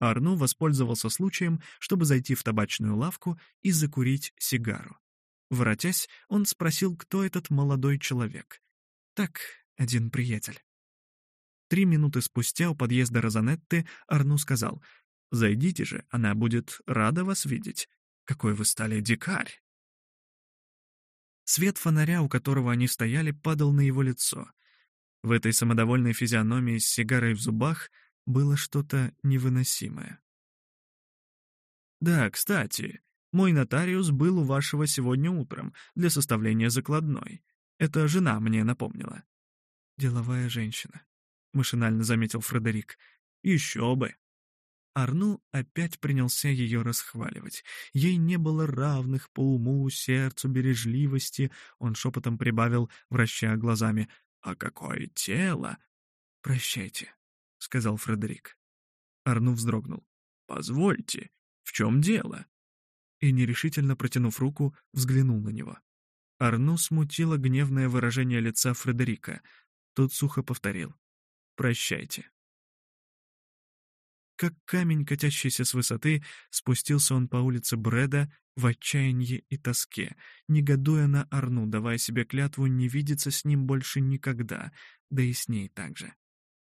Арну воспользовался случаем, чтобы зайти в табачную лавку и закурить сигару. Воротясь, он спросил, кто этот молодой человек. «Так, один приятель». Три минуты спустя у подъезда Розанетты Арну сказал «Зайдите же, она будет рада вас видеть. Какой вы стали дикарь!» Свет фонаря, у которого они стояли, падал на его лицо. В этой самодовольной физиономии с сигарой в зубах было что-то невыносимое. «Да, кстати, мой нотариус был у вашего сегодня утром для составления закладной. Это жена мне напомнила». «Деловая женщина», машинально заметил Фредерик. «Еще бы!» Арну опять принялся ее расхваливать. Ей не было равных по уму, сердцу, бережливости. Он шепотом прибавил, вращая глазами. «А какое тело!» «Прощайте», — сказал Фредерик. Арну вздрогнул. «Позвольте, в чем дело?» И нерешительно протянув руку, взглянул на него. Арну смутило гневное выражение лица Фредерика. Тот сухо повторил прощайте. Как камень, катящийся с высоты, спустился он по улице Брэда в отчаянии и тоске, негодуя на Арну, давая себе клятву не видеться с ним больше никогда, да и с ней также.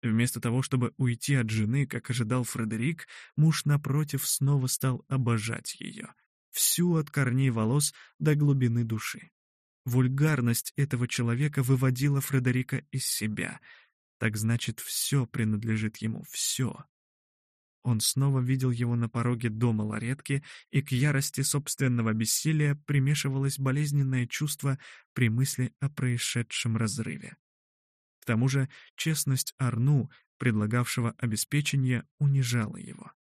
Вместо того, чтобы уйти от жены, как ожидал Фредерик, муж, напротив, снова стал обожать ее. Всю от корней волос до глубины души. Вульгарность этого человека выводила Фредерика из себя — так значит, все принадлежит ему, все. Он снова видел его на пороге дома Ларетки, и к ярости собственного бессилия примешивалось болезненное чувство при мысли о происшедшем разрыве. К тому же честность Арну, предлагавшего обеспечение, унижала его.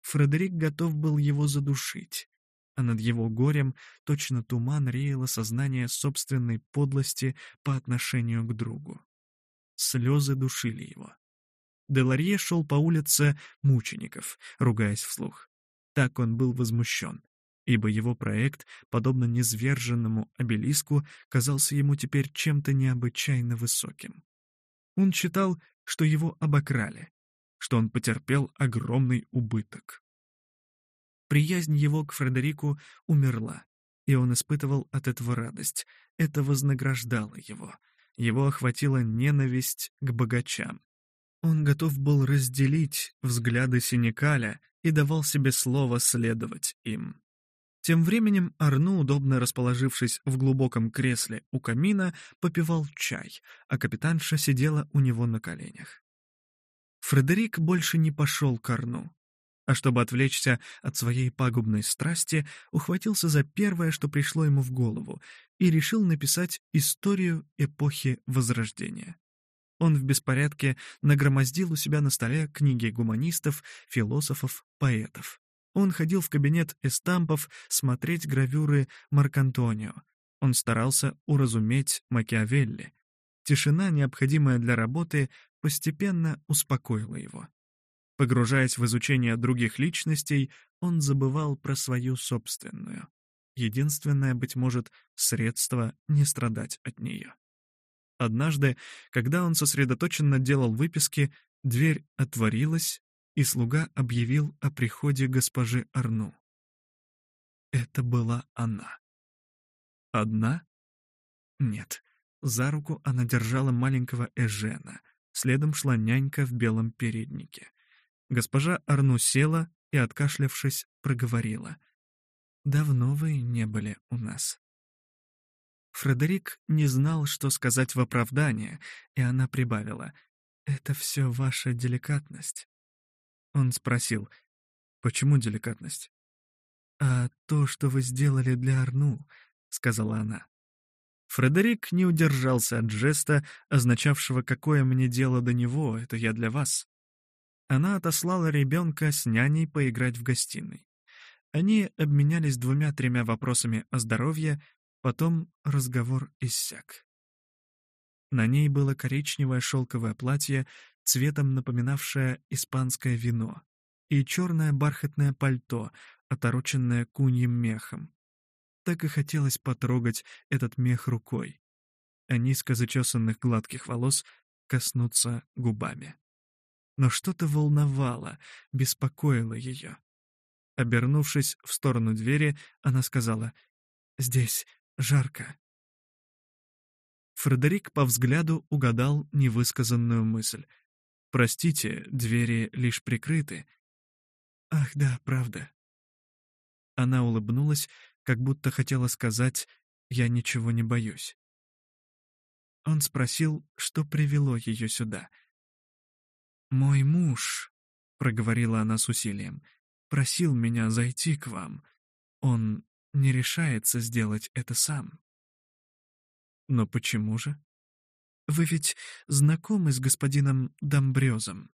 Фредерик готов был его задушить, а над его горем точно туман реяло сознание собственной подлости по отношению к другу слезы душили его. Деларье шел по улице мучеников, ругаясь вслух. Так он был возмущен, ибо его проект, подобно незверженному обелиску, казался ему теперь чем-то необычайно высоким. Он считал, что его обокрали, что он потерпел огромный убыток. Приязнь его к Фредерику умерла, и он испытывал от этого радость. Это вознаграждало его — его охватила ненависть к богачам. Он готов был разделить взгляды Синекаля и давал себе слово следовать им. Тем временем Арну, удобно расположившись в глубоком кресле у камина, попивал чай, а капитанша сидела у него на коленях. Фредерик больше не пошел к Арну. А чтобы отвлечься от своей пагубной страсти, ухватился за первое, что пришло ему в голову, и решил написать историю эпохи Возрождения. Он в беспорядке нагромоздил у себя на столе книги гуманистов, философов, поэтов. Он ходил в кабинет эстампов смотреть гравюры Маркантонио. Он старался уразуметь Макиавелли. Тишина, необходимая для работы, постепенно успокоила его. Погружаясь в изучение других личностей, он забывал про свою собственную. Единственное, быть может, средство не страдать от нее. Однажды, когда он сосредоточенно делал выписки, дверь отворилась, и слуга объявил о приходе госпожи Арну. Это была она. Одна? Нет. За руку она держала маленького Эжена. Следом шла нянька в белом переднике. Госпожа Арну села и, откашлявшись, проговорила. «Давно вы не были у нас». Фредерик не знал, что сказать в оправдание, и она прибавила. «Это все ваша деликатность». Он спросил, «Почему деликатность?» «А то, что вы сделали для Арну», — сказала она. Фредерик не удержался от жеста, означавшего «какое мне дело до него, это я для вас». Она отослала ребенка с няней поиграть в гостиной. Они обменялись двумя-тремя вопросами о здоровье, потом разговор иссяк. На ней было коричневое шелковое платье, цветом напоминавшее испанское вино, и черное бархатное пальто, отороченное куньим мехом. Так и хотелось потрогать этот мех рукой, а низко зачесанных гладких волос коснуться губами но что-то волновало, беспокоило ее. Обернувшись в сторону двери, она сказала «Здесь жарко». Фредерик по взгляду угадал невысказанную мысль. «Простите, двери лишь прикрыты». «Ах да, правда». Она улыбнулась, как будто хотела сказать «Я ничего не боюсь». Он спросил, что привело ее сюда — «Мой муж», — проговорила она с усилием, — «просил меня зайти к вам. Он не решается сделать это сам». «Но почему же?» «Вы ведь знакомы с господином Домбрёзом?»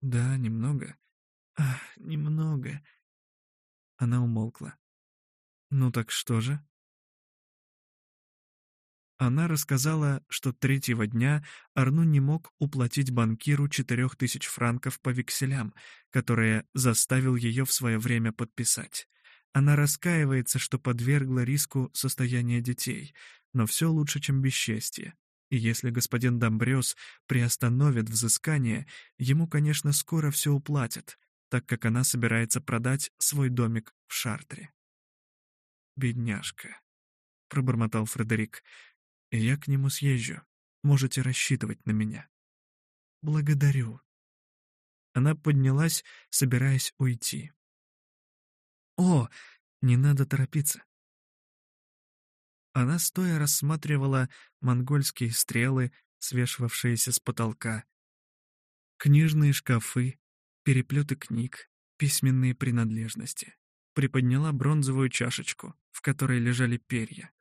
«Да, немного. Ах, немного». Она умолкла. «Ну так что же?» Она рассказала, что третьего дня Арну не мог уплатить банкиру 4000 франков по векселям, которые заставил ее в свое время подписать. Она раскаивается, что подвергла риску состояние детей, но все лучше, чем бесчестье. И если господин Домбрёс приостановит взыскание, ему, конечно, скоро все уплатят, так как она собирается продать свой домик в Шартре. «Бедняжка», — пробормотал Фредерик, — я к нему съезжу. Можете рассчитывать на меня». «Благодарю». Она поднялась, собираясь уйти. «О, не надо торопиться». Она стоя рассматривала монгольские стрелы, свешивавшиеся с потолка, книжные шкафы, переплеты книг, письменные принадлежности. Приподняла бронзовую чашечку, в которой лежали перья.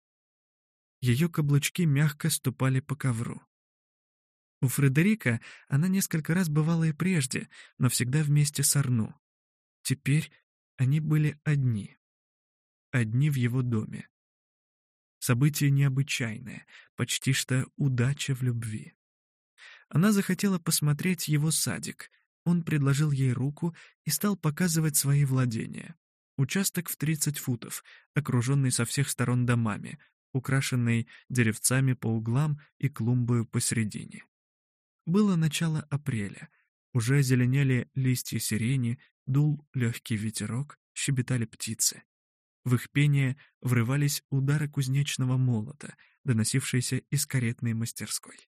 Ее каблучки мягко ступали по ковру. У Фредерика она несколько раз бывала и прежде, но всегда вместе с Арну. Теперь они были одни. Одни в его доме. Событие необычайное, почти что удача в любви. Она захотела посмотреть его садик. Он предложил ей руку и стал показывать свои владения. Участок в 30 футов, окруженный со всех сторон домами, украшенный деревцами по углам и клумбою посередине. Было начало апреля, уже зеленели листья сирени, дул легкий ветерок, щебетали птицы. В их пение врывались удары кузнечного молота, доносившиеся из каретной мастерской.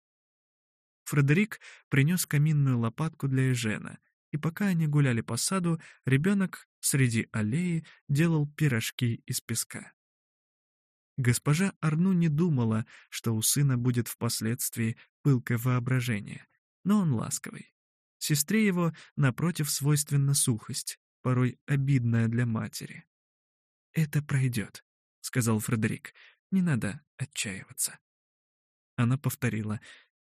Фредерик принес каминную лопатку для Эжена, и пока они гуляли по саду, ребенок среди аллеи делал пирожки из песка. Госпожа Арну не думала, что у сына будет впоследствии пылкое воображение, но он ласковый. Сестре его, напротив, свойственна сухость, порой обидная для матери. «Это пройдет», — сказал Фредерик, — «не надо отчаиваться». Она повторила,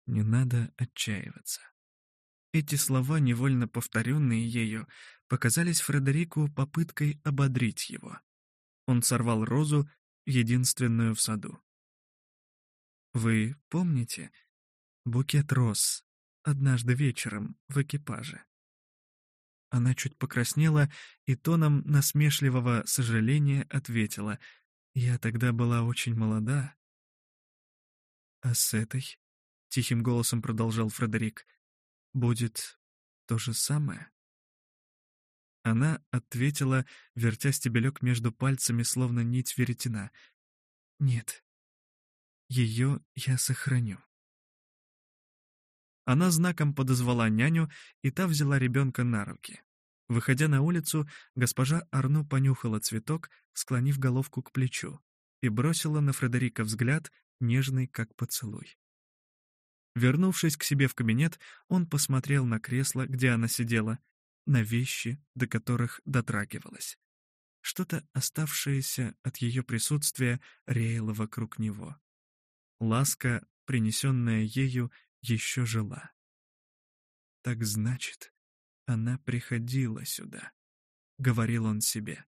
«не надо отчаиваться». Эти слова, невольно повторенные ею, показались Фредерику попыткой ободрить его. Он сорвал розу единственную в саду. Вы помните букет роз однажды вечером в экипаже? Она чуть покраснела и тоном насмешливого сожаления ответила. «Я тогда была очень молода». «А с этой?» — тихим голосом продолжал Фредерик. «Будет то же самое?» Она ответила, вертя стебелек между пальцами, словно нить веретена. «Нет, ее я сохраню». Она знаком подозвала няню, и та взяла ребенка на руки. Выходя на улицу, госпожа Арну понюхала цветок, склонив головку к плечу, и бросила на Фредерика взгляд, нежный, как поцелуй. Вернувшись к себе в кабинет, он посмотрел на кресло, где она сидела, на вещи, до которых дотрагивалась. Что-то, оставшееся от ее присутствия, реяло вокруг него. Ласка, принесенная ею, еще жила. «Так значит, она приходила сюда», — говорил он себе.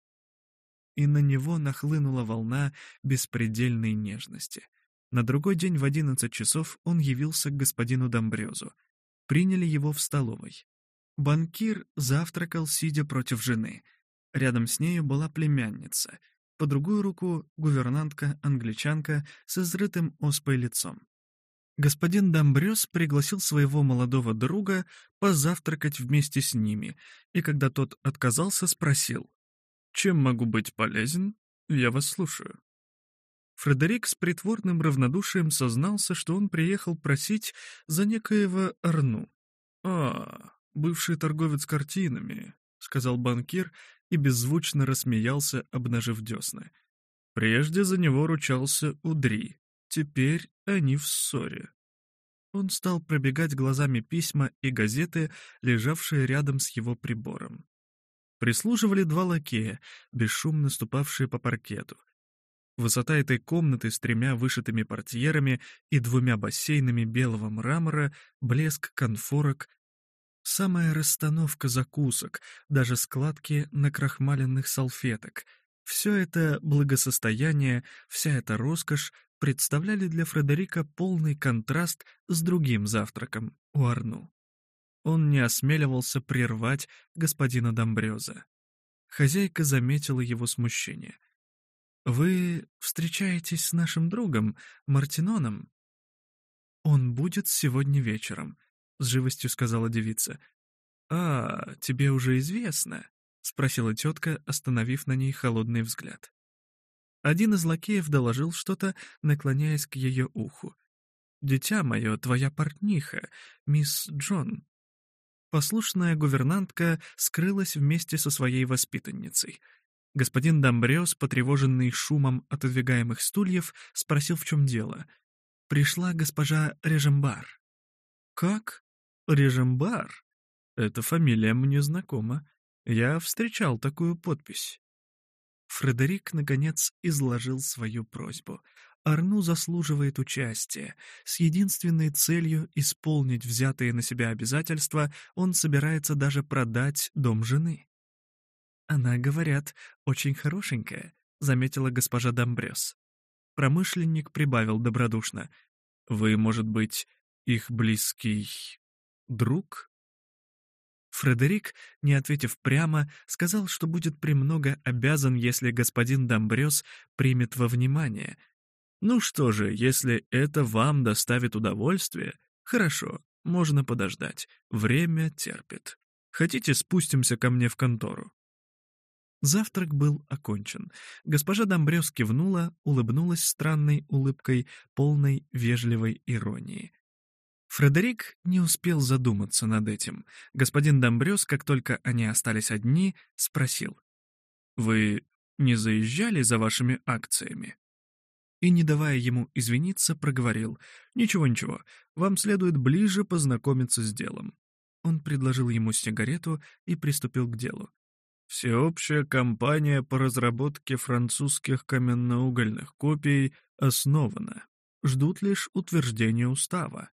И на него нахлынула волна беспредельной нежности. На другой день в одиннадцать часов он явился к господину Домбрёзу. Приняли его в столовой. Банкир завтракал, сидя против жены. Рядом с нею была племянница. По другую руку — гувернантка-англичанка с изрытым оспой лицом. Господин Домбрёс пригласил своего молодого друга позавтракать вместе с ними, и когда тот отказался, спросил. «Чем могу быть полезен? Я вас слушаю». Фредерик с притворным равнодушием сознался, что он приехал просить за некоего Арну. «А, бывший торговец картинами», — сказал банкир и беззвучно рассмеялся, обнажив десны. Прежде за него ручался Удри, теперь они в ссоре. Он стал пробегать глазами письма и газеты, лежавшие рядом с его прибором. Прислуживали два лакея, бесшумно ступавшие по паркету. Высота этой комнаты с тремя вышитыми портьерами и двумя бассейнами белого мрамора, блеск конфорок Самая расстановка закусок, даже складки накрахмаленных салфеток — все это благосостояние, вся эта роскошь представляли для Фредерика полный контраст с другим завтраком у Арну. Он не осмеливался прервать господина Домбреза. Хозяйка заметила его смущение. «Вы встречаетесь с нашим другом, Мартиноном?» «Он будет сегодня вечером», с живостью сказала девица. «А, тебе уже известно?» — спросила тетка, остановив на ней холодный взгляд. Один из лакеев доложил что-то, наклоняясь к ее уху. «Дитя мое, твоя портниха, мисс Джон». Послушная гувернантка скрылась вместе со своей воспитанницей. Господин Домбрёс, потревоженный шумом отодвигаемых стульев, спросил, в чем дело. «Пришла госпожа Режембар». «Как?» Режимбар. Эта фамилия мне знакома. Я встречал такую подпись. Фредерик, наконец, изложил свою просьбу. Арну заслуживает участия. С единственной целью исполнить взятые на себя обязательства он собирается даже продать дом жены. «Она, говорят, очень хорошенькая», — заметила госпожа Домбрёс. Промышленник прибавил добродушно. «Вы, может быть, их близкий друг?» Фредерик, не ответив прямо, сказал, что будет премного обязан, если господин Домбрёс примет во внимание. «Ну что же, если это вам доставит удовольствие, хорошо, можно подождать, время терпит. Хотите, спустимся ко мне в контору?» Завтрак был окончен. Госпожа Домбрёс кивнула, улыбнулась странной улыбкой, полной вежливой иронии. Фредерик не успел задуматься над этим. Господин Домбрёс, как только они остались одни, спросил. «Вы не заезжали за вашими акциями?» И, не давая ему извиниться, проговорил. «Ничего-ничего, вам следует ближе познакомиться с делом». Он предложил ему сигарету и приступил к делу. Всеобщая компания по разработке французских каменноугольных копий основана. Ждут лишь утверждения устава.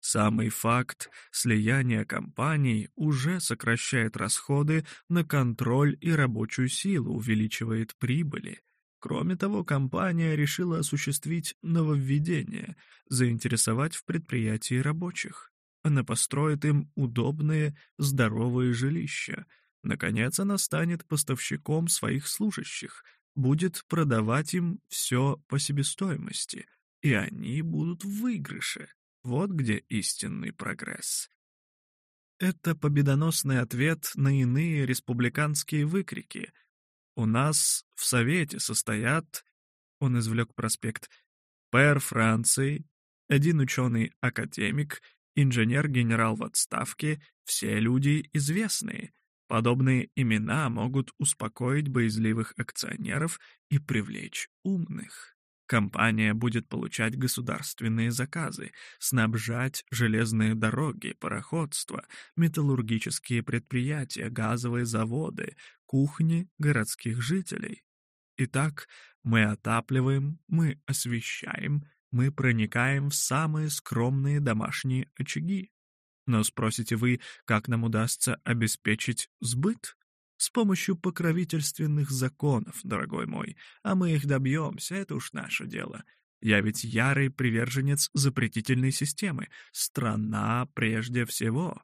Самый факт слияния компаний уже сокращает расходы на контроль и рабочую силу, увеличивает прибыли. Кроме того, компания решила осуществить нововведение, заинтересовать в предприятии рабочих. Она построит им удобные, здоровые жилища. Наконец, она станет поставщиком своих служащих, будет продавать им все по себестоимости, и они будут в выигрыше. Вот где истинный прогресс. Это победоносный ответ на иные республиканские выкрики. «У нас в Совете состоят...» Он извлек проспект. «Пэр Франции, один ученый-академик, инженер-генерал в отставке, все люди известные. Подобные имена могут успокоить боязливых акционеров и привлечь умных». Компания будет получать государственные заказы, снабжать железные дороги, пароходства, металлургические предприятия, газовые заводы, кухни городских жителей. Итак, мы отапливаем, мы освещаем, мы проникаем в самые скромные домашние очаги. Но спросите вы, как нам удастся обеспечить сбыт? с помощью покровительственных законов, дорогой мой, а мы их добьемся, это уж наше дело. Я ведь ярый приверженец запретительной системы. Страна прежде всего.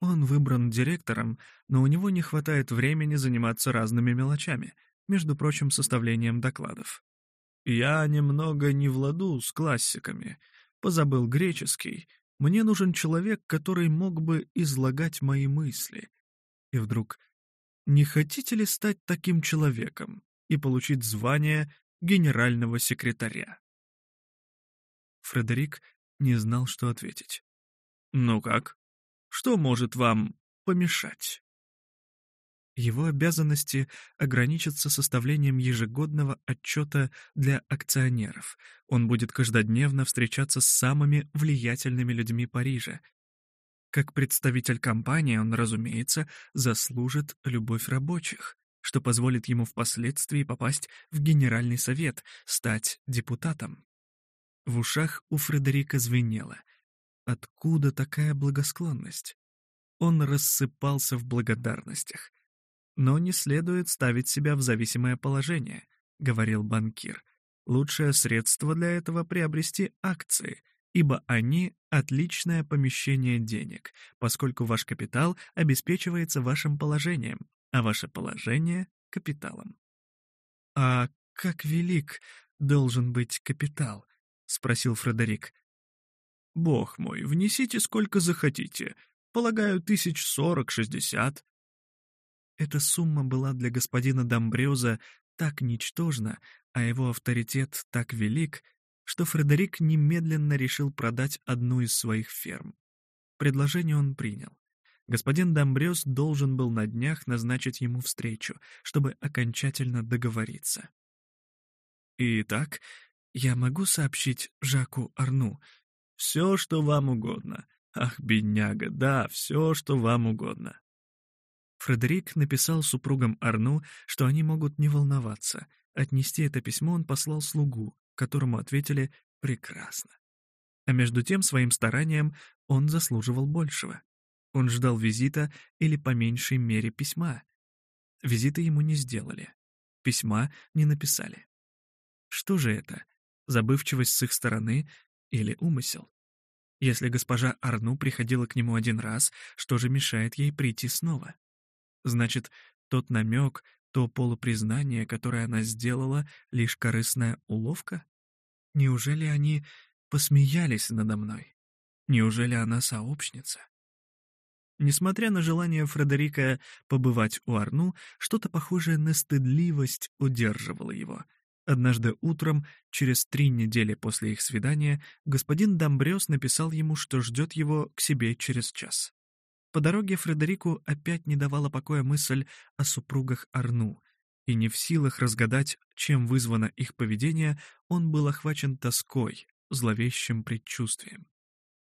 Он выбран директором, но у него не хватает времени заниматься разными мелочами, между прочим, составлением докладов. Я немного не владу с классиками, позабыл греческий. Мне нужен человек, который мог бы излагать мои мысли. И вдруг не хотите ли стать таким человеком и получить звание генерального секретаря? Фредерик не знал, что ответить. «Ну как? Что может вам помешать?» Его обязанности ограничатся составлением ежегодного отчета для акционеров. Он будет каждодневно встречаться с самыми влиятельными людьми Парижа, как представитель компании он, разумеется, заслужит любовь рабочих, что позволит ему впоследствии попасть в Генеральный совет, стать депутатом. В ушах у Фредерика звенело. Откуда такая благосклонность? Он рассыпался в благодарностях. «Но не следует ставить себя в зависимое положение», — говорил банкир. «Лучшее средство для этого — приобрести акции — ибо они – отличное помещение денег, поскольку ваш капитал обеспечивается вашим положением, а ваше положение – капиталом. «А как велик должен быть капитал?» – спросил Фредерик. «Бог мой, внесите сколько захотите. Полагаю, тысяч сорок-шестьдесят». Эта сумма была для господина Домбрёза так ничтожна, а его авторитет так велик – что Фредерик немедленно решил продать одну из своих ферм. Предложение он принял. Господин Домбрёс должен был на днях назначить ему встречу, чтобы окончательно договориться. «Итак, я могу сообщить Жаку Арну?» «Все, что вам угодно. Ах, бедняга, да, все, что вам угодно». Фредерик написал супругам Арну, что они могут не волноваться. Отнести это письмо он послал слугу, которому ответили «прекрасно». А между тем своим старанием он заслуживал большего. Он ждал визита или по меньшей мере письма. Визита ему не сделали. Письма не написали. Что же это? Забывчивость с их стороны или умысел? Если госпожа Арну приходила к нему один раз, что же мешает ей прийти снова? Значит, тот намек, то полупризнание, которое она сделала, лишь корыстная уловка? Неужели они посмеялись надо мной? Неужели она сообщница? Несмотря на желание Фредерика побывать у Арну, что-то похожее на стыдливость удерживало его. Однажды утром, через три недели после их свидания, господин Домбрёс написал ему, что ждет его к себе через час. По дороге Фредерику опять не давала покоя мысль о супругах Арну, и не в силах разгадать, чем вызвано их поведение, он был охвачен тоской, зловещим предчувствием.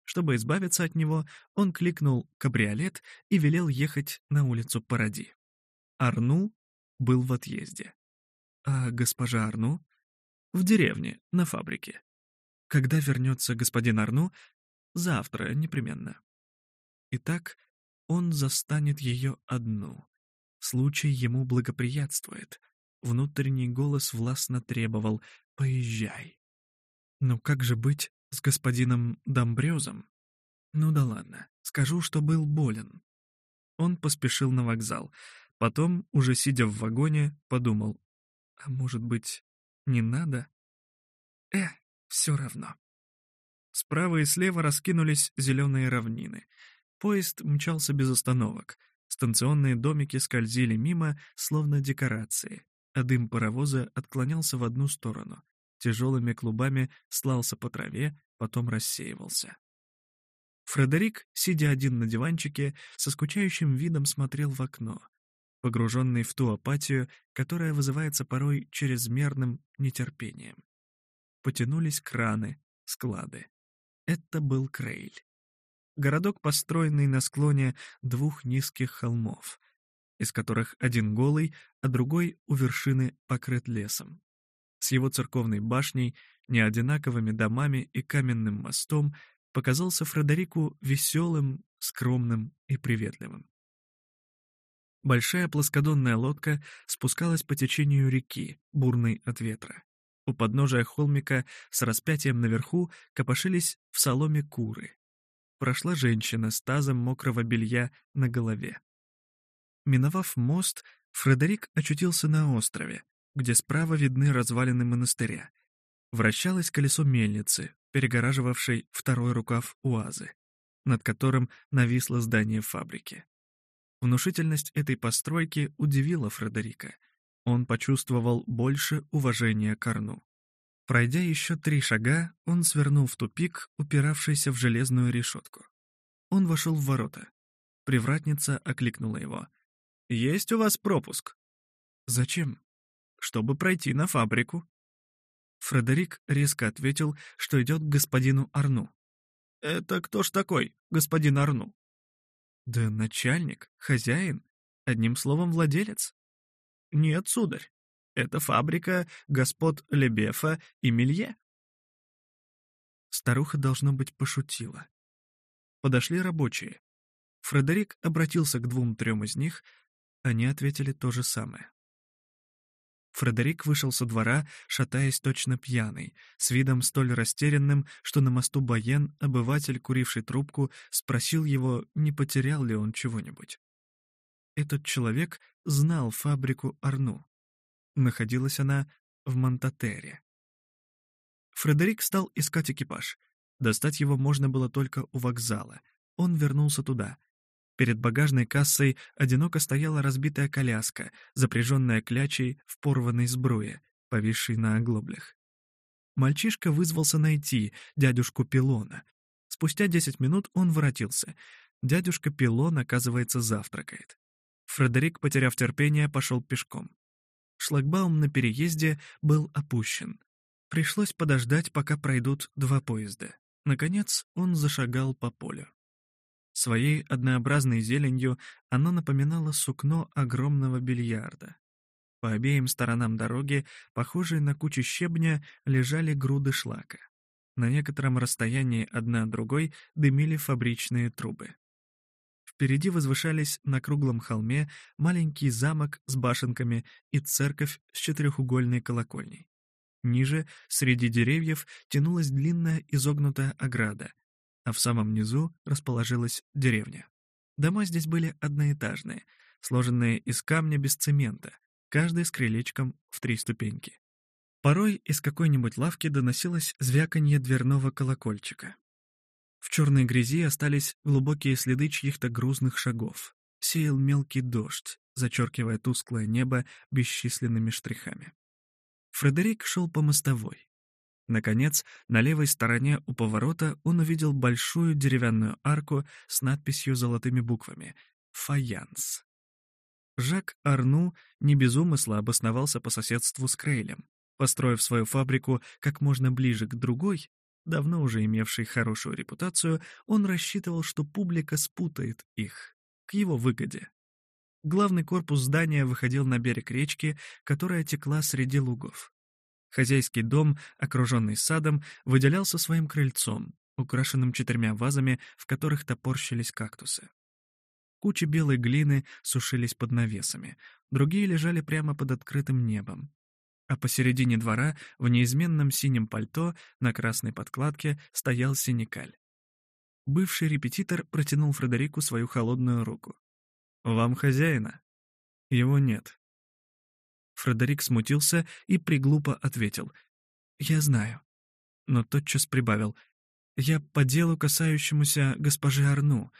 Чтобы избавиться от него, он кликнул кабриолет и велел ехать на улицу Паради. Арну был в отъезде. А госпожа Арну? В деревне, на фабрике. Когда вернется господин Арну? Завтра непременно. Итак, он застанет ее одну. Случай ему благоприятствует. Внутренний голос властно требовал «Поезжай». Но как же быть с господином Домбрёзом? Ну да ладно, скажу, что был болен. Он поспешил на вокзал. Потом, уже сидя в вагоне, подумал «А может быть, не надо?» «Э, все равно». Справа и слева раскинулись зеленые равнины — Поезд мчался без остановок. Станционные домики скользили мимо, словно декорации, а дым паровоза отклонялся в одну сторону. Тяжелыми клубами слался по траве, потом рассеивался. Фредерик, сидя один на диванчике, со скучающим видом смотрел в окно, погруженный в ту апатию, которая вызывается порой чрезмерным нетерпением. Потянулись краны, склады. Это был Крейль городок построенный на склоне двух низких холмов, из которых один голый, а другой у вершины покрыт лесом. С его церковной башней, неодинаковыми домами и каменным мостом показался Фредерику веселым, скромным и приветливым. Большая плоскодонная лодка спускалась по течению реки, бурной от ветра. У подножия холмика с распятием наверху копошились в соломе куры, прошла женщина с тазом мокрого белья на голове. Миновав мост, Фредерик очутился на острове, где справа видны развалины монастыря. Вращалось колесо мельницы, перегораживавшей второй рукав УАЗы, над которым нависло здание фабрики. Внушительность этой постройки удивила Фредерика. Он почувствовал больше уважения к Арну. Пройдя еще три шага, он свернул в тупик, упиравшийся в железную решетку. Он вошел в ворота. Привратница окликнула его. «Есть у вас пропуск?» «Зачем?» «Чтобы пройти на фабрику». Фредерик резко ответил, что идет к господину Арну. «Это кто ж такой, господин Арну?» «Да начальник, хозяин, одним словом владелец». «Нет, сударь, это фабрика господ Лебефа и Милье. Старуха, должно быть, пошутила. Подошли рабочие. Фредерик обратился к двум-трем из них, они ответили то же самое. Фредерик вышел со двора, шатаясь точно пьяный, с видом столь растерянным, что на мосту Баен обыватель, куривший трубку, спросил его, не потерял ли он чего-нибудь. Этот человек знал фабрику Арну. Находилась она в Монтатере. Фредерик стал искать экипаж. Достать его можно было только у вокзала. Он вернулся туда. Перед багажной кассой одиноко стояла разбитая коляска, запряженная клячей в порванной сбруе, повисшей на оглоблях. Мальчишка вызвался найти дядюшку Пилона. Спустя десять минут он воротился. Дядюшка Пилон, оказывается, завтракает. Фредерик, потеряв терпение, пошел пешком. Шлагбаум на переезде был опущен. Пришлось подождать, пока пройдут два поезда. Наконец он зашагал по полю. Своей однообразной зеленью оно напоминало сукно огромного бильярда. По обеим сторонам дороги, похожие на кучи щебня, лежали груды шлака. На некотором расстоянии одна от другой дымили фабричные трубы. Впереди возвышались на круглом холме маленький замок с башенками и церковь с четырехугольной колокольней. Ниже, среди деревьев, тянулась длинная изогнутая ограда, а в самом низу расположилась деревня. Дома здесь были одноэтажные, сложенные из камня без цемента, каждый с крылечком в три ступеньки. Порой из какой-нибудь лавки доносилось звяканье дверного колокольчика. В черной грязи остались глубокие следы чьих-то грузных шагов. Сеял мелкий дождь, зачеркивая тусклое небо бесчисленными штрихами. Фредерик шел по мостовой. Наконец, на левой стороне у поворота он увидел большую деревянную арку с надписью золотыми буквами «Фаянс». Жак Арну не без умысла обосновался по соседству с Крейлем, построив свою фабрику как можно ближе к другой, давно уже имевший хорошую репутацию, он рассчитывал, что публика спутает их, к его выгоде. Главный корпус здания выходил на берег речки, которая текла среди лугов. Хозяйский дом, окруженный садом, выделялся своим крыльцом, украшенным четырьмя вазами, в которых топорщились кактусы. Кучи белой глины сушились под навесами, другие лежали прямо под открытым небом, а посередине двора в неизменном синем пальто на красной подкладке стоял синекаль. Бывший репетитор протянул Фредерику свою холодную руку. «Вам хозяина?» «Его нет». Фредерик смутился и приглупо ответил. «Я знаю». Но тотчас прибавил. «Я по делу, касающемуся госпожи Арну.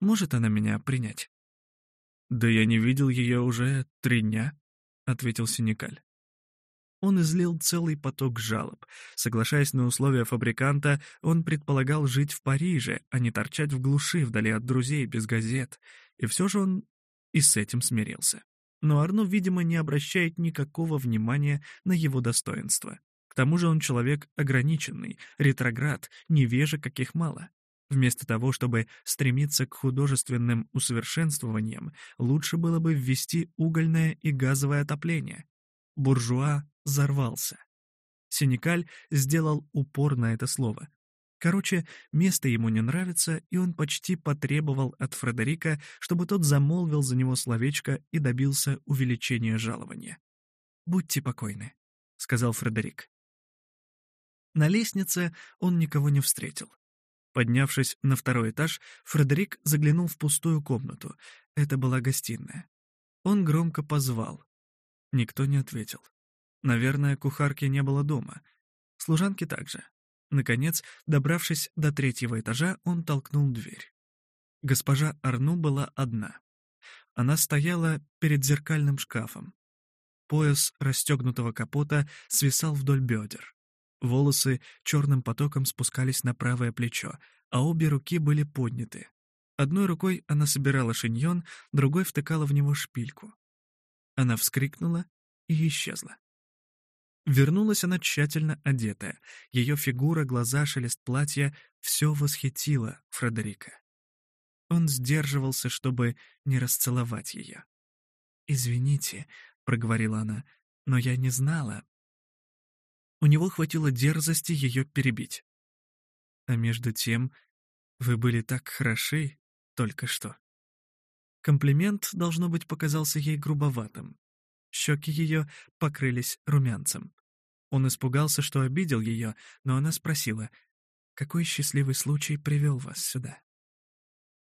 Может она меня принять?» «Да я не видел ее уже три дня», — ответил Синекаль. Он излил целый поток жалоб. Соглашаясь на условия фабриканта, он предполагал жить в Париже, а не торчать в глуши вдали от друзей без газет. И все же он и с этим смирился. Но Арно, видимо, не обращает никакого внимания на его достоинство. К тому же он человек ограниченный, ретроград, невежа каких мало. Вместо того, чтобы стремиться к художественным усовершенствованиям, лучше было бы ввести угольное и газовое отопление, буржуа взорвался. Синикаль сделал упор на это слово. Короче, место ему не нравится, и он почти потребовал от Фредерика, чтобы тот замолвил за него словечко и добился увеличения жалования. «Будьте покойны», — сказал Фредерик. На лестнице он никого не встретил. Поднявшись на второй этаж, Фредерик заглянул в пустую комнату. Это была гостиная. Он громко позвал. Никто не ответил. Наверное, кухарки не было дома. Служанки также. Наконец, добравшись до третьего этажа, он толкнул дверь. Госпожа Арну была одна. Она стояла перед зеркальным шкафом. Пояс расстегнутого капота свисал вдоль бедер. Волосы черным потоком спускались на правое плечо, а обе руки были подняты. Одной рукой она собирала шиньон, другой втыкала в него шпильку. Она вскрикнула и исчезла. Вернулась она тщательно одетая. Ее фигура, глаза, шелест платья — все восхитило Фредерика. Он сдерживался, чтобы не расцеловать ее. «Извините», — проговорила она, — «но я не знала». У него хватило дерзости ее перебить. «А между тем, вы были так хороши только что». Комплимент, должно быть, показался ей грубоватым. Щеки ее покрылись румянцем. Он испугался, что обидел ее, но она спросила, «Какой счастливый случай привел вас сюда?»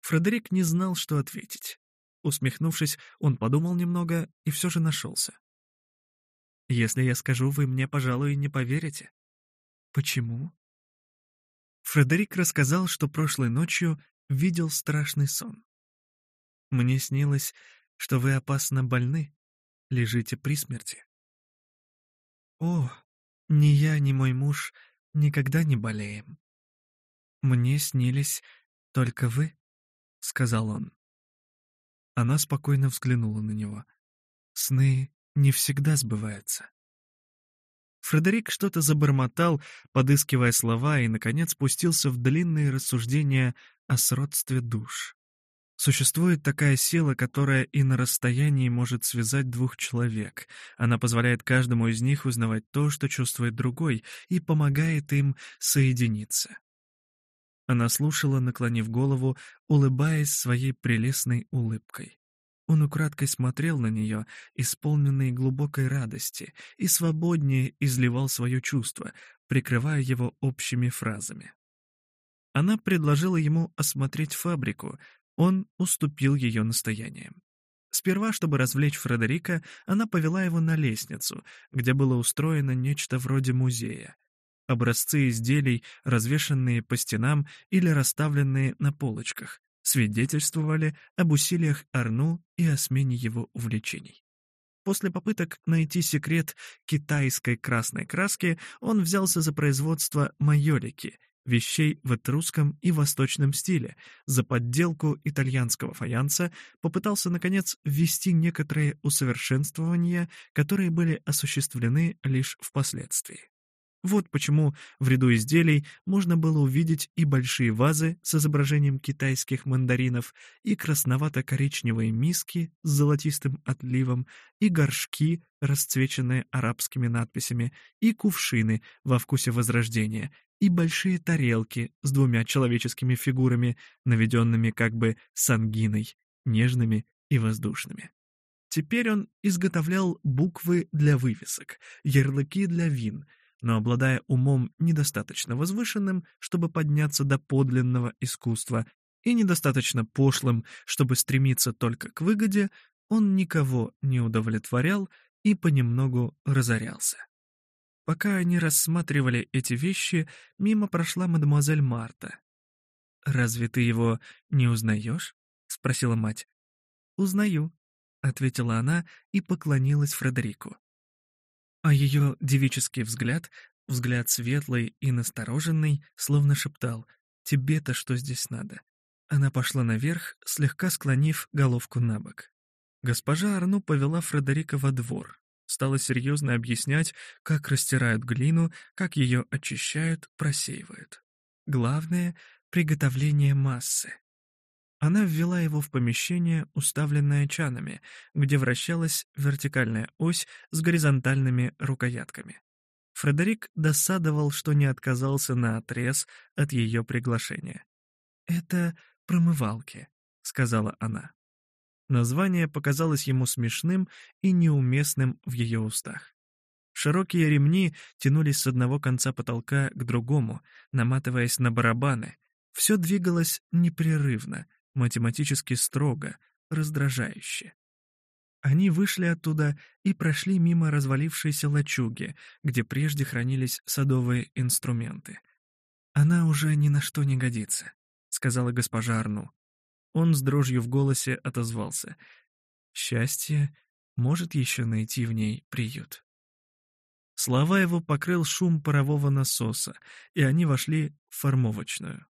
Фредерик не знал, что ответить. Усмехнувшись, он подумал немного и все же нашелся. «Если я скажу, вы мне, пожалуй, не поверите». «Почему?» Фредерик рассказал, что прошлой ночью видел страшный сон. Мне снилось, что вы опасно больны, лежите при смерти. О, ни я, ни мой муж никогда не болеем. Мне снились только вы, сказал он. Она спокойно взглянула на него. Сны не всегда сбываются. Фредерик что-то забормотал, подыскивая слова, и, наконец, пустился в длинные рассуждения о сродстве душ. Существует такая сила, которая и на расстоянии может связать двух человек. Она позволяет каждому из них узнавать то, что чувствует другой, и помогает им соединиться. Она слушала, наклонив голову, улыбаясь своей прелестной улыбкой. Он украдкой смотрел на нее, исполненный глубокой радости, и свободнее изливал свое чувство, прикрывая его общими фразами. Она предложила ему осмотреть фабрику, он уступил ее настояниям. Сперва, чтобы развлечь Фредерика, она повела его на лестницу, где было устроено нечто вроде музея. Образцы изделий, развешанные по стенам или расставленные на полочках, свидетельствовали об усилиях Арну и о смене его увлечений. После попыток найти секрет китайской красной краски он взялся за производство майолики вещей в этрусском и восточном стиле за подделку итальянского фаянса попытался, наконец, ввести некоторые усовершенствования, которые были осуществлены лишь впоследствии. Вот почему в ряду изделий можно было увидеть и большие вазы с изображением китайских мандаринов, и красновато-коричневые миски с золотистым отливом, и горшки, расцвеченные арабскими надписями, и кувшины во вкусе Возрождения, и большие тарелки с двумя человеческими фигурами, наведенными как бы сангиной, нежными и воздушными. Теперь он изготовлял буквы для вывесок, ярлыки для вин — но обладая умом недостаточно возвышенным, чтобы подняться до подлинного искусства, и недостаточно пошлым, чтобы стремиться только к выгоде, он никого не удовлетворял и понемногу разорялся. Пока они рассматривали эти вещи, мимо прошла мадемуазель Марта. «Разве ты его не узнаешь?» — спросила мать. «Узнаю», — ответила она и поклонилась Фредерику а ее девический взгляд, взгляд светлый и настороженный, словно шептал «Тебе-то что здесь надо?». Она пошла наверх, слегка склонив головку на бок. Госпожа Арну повела Фредерика во двор, стала серьезно объяснять, как растирают глину, как ее очищают, просеивают. Главное — приготовление массы. Она ввела его в помещение, уставленное чанами, где вращалась вертикальная ось с горизонтальными рукоятками. Фредерик досадовал, что не отказался на отрез от ее приглашения. «Это промывалки», — сказала она. Название показалось ему смешным и неуместным в ее устах. Широкие ремни тянулись с одного конца потолка к другому, наматываясь на барабаны. Все двигалось непрерывно, математически строго, раздражающе. Они вышли оттуда и прошли мимо развалившейся лачуги, где прежде хранились садовые инструменты. «Она уже ни на что не годится», — сказала госпожа Арну. Он с дрожью в голосе отозвался. «Счастье может еще найти в ней приют». Слова его покрыл шум парового насоса, и они вошли в формовочную.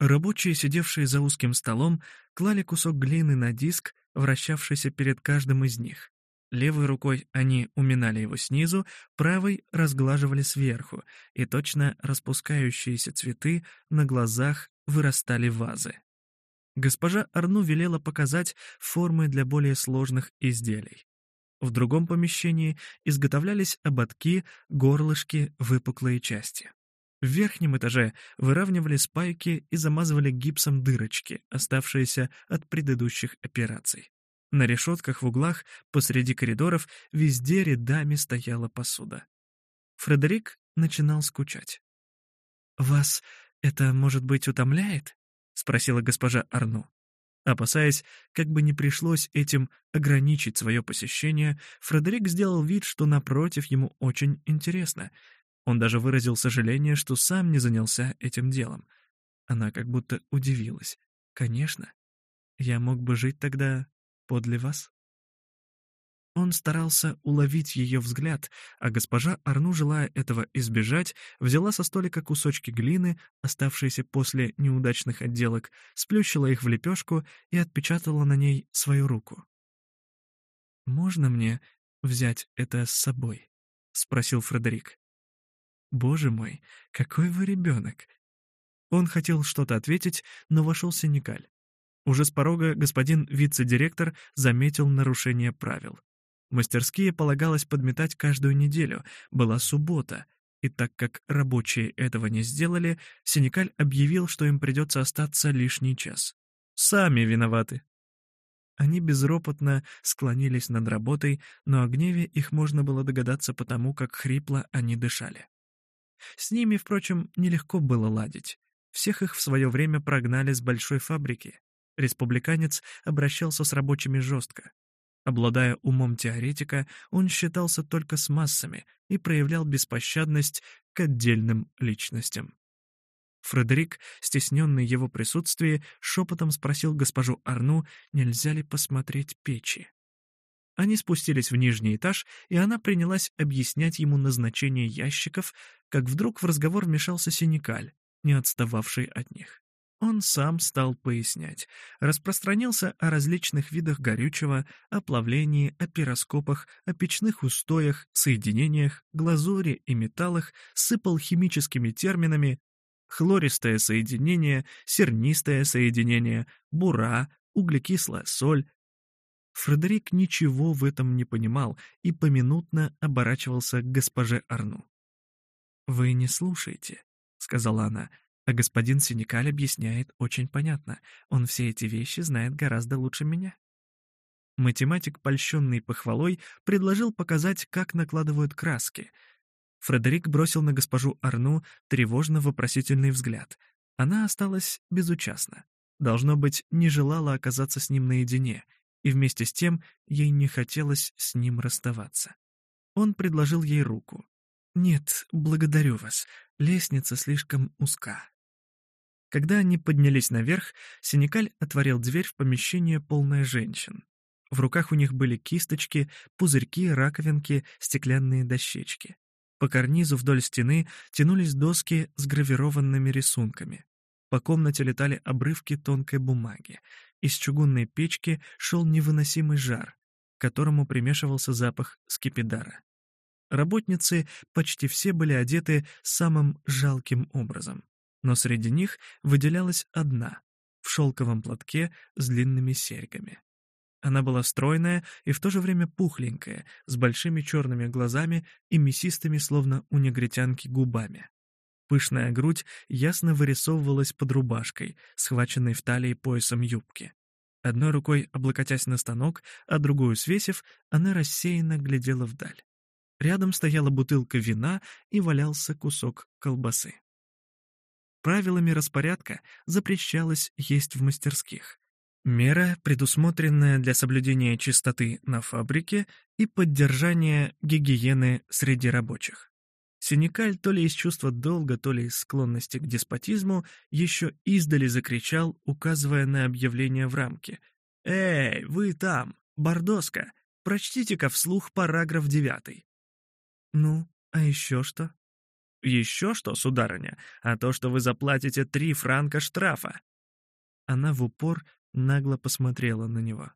Рабочие, сидевшие за узким столом, клали кусок глины на диск, вращавшийся перед каждым из них. Левой рукой они уминали его снизу, правой разглаживали сверху, и точно распускающиеся цветы на глазах вырастали вазы. Госпожа Арну велела показать формы для более сложных изделий. В другом помещении изготовлялись ободки, горлышки, выпуклые части. В верхнем этаже выравнивали спайки и замазывали гипсом дырочки, оставшиеся от предыдущих операций. На решетках в углах, посреди коридоров, везде рядами стояла посуда. Фредерик начинал скучать. «Вас это, может быть, утомляет?» — спросила госпожа Арну. Опасаясь, как бы не пришлось этим ограничить свое посещение, Фредерик сделал вид, что напротив ему очень интересно — он даже выразил сожаление, что сам не занялся этим делом. Она как будто удивилась. «Конечно. Я мог бы жить тогда подле вас». Он старался уловить ее взгляд, а госпожа Арну, желая этого избежать, взяла со столика кусочки глины, оставшиеся после неудачных отделок, сплющила их в лепешку и отпечатала на ней свою руку. «Можно мне взять это с собой?» — спросил Фредерик. Боже мой, какой вы ребенок!» Он хотел что-то ответить, но вошел Синикаль. Уже с порога господин вице-директор заметил нарушение правил. Мастерские полагалось подметать каждую неделю, была суббота, и так как рабочие этого не сделали, Синикаль объявил, что им придется остаться лишний час. «Сами виноваты», они безропотно склонились над работой, но о гневе их можно было догадаться потому, как хрипло они дышали. С ними, впрочем, нелегко было ладить. Всех их в свое время прогнали с большой фабрики. Республиканец обращался с рабочими жестко. Обладая умом теоретика, он считался только с массами и проявлял беспощадность к отдельным личностям. Фредерик, стесненный его присутствием, шепотом спросил госпожу Арну, нельзя ли посмотреть печи. Они спустились в нижний этаж, и она принялась объяснять ему назначение ящиков, как вдруг в разговор вмешался Синикаль, не отстававший от них. Он сам стал пояснять, распространился о различных видах горючего, о плавлении, о пироскопах, о печных устоях, соединениях, глазури и металлах, сыпал химическими терминами хлористое соединение, сернистое соединение, бура, углекислая соль, Фредерик ничего в этом не понимал и поминутно оборачивался к госпоже Арну. «Вы не слушаете», — сказала она. «А господин Синикаль объясняет очень понятно. Он все эти вещи знает гораздо лучше меня». Математик, польщенный похвалой, предложил показать, как накладывают краски. Фредерик бросил на госпожу Арну тревожно-вопросительный взгляд. Она осталась безучастна. Должно быть, не желала оказаться с ним наедине, и вместе с тем ей не хотелось с ним расставаться. Он предложил ей руку. «Нет, благодарю вас. Лестница слишком узка». Когда они поднялись наверх, Синекаль отворил дверь в помещение, полное женщин. В руках у них были кисточки, пузырьки, раковинки, стеклянные дощечки. По карнизу вдоль стены тянулись доски с гравированными рисунками. По комнате летали обрывки тонкой бумаги. Из чугунной печки шел невыносимый жар, к которому примешивался запах скипидара. Работницы почти все были одеты самым жалким образом, но среди них выделялась одна в шелковом платке с длинными серьгами. Она была стройная и в то же время пухленькая, с большими черными глазами и мясистыми, словно у негритянки, губами. Пышная грудь ясно вырисовывалась под рубашкой, схваченной в талии поясом юбки. Одной рукой облокотясь на станок, а другую свесив, она рассеянно глядела вдаль. Рядом стояла бутылка вина и валялся кусок колбасы. Правилами распорядка запрещалось есть в мастерских. Мера, предусмотренная для соблюдения чистоты на фабрике и поддержания гигиены среди рабочих. Синекаль то ли из чувства долга, то ли из склонности к деспотизму еще издали закричал, указывая на объявление в рамке. «Эй, вы там, Бордоска, прочтите-ка вслух параграф девятый. Ну, а еще что? Еще что, сударыня, а то, что вы заплатите три франка штрафа. Она в упор нагло посмотрела на него.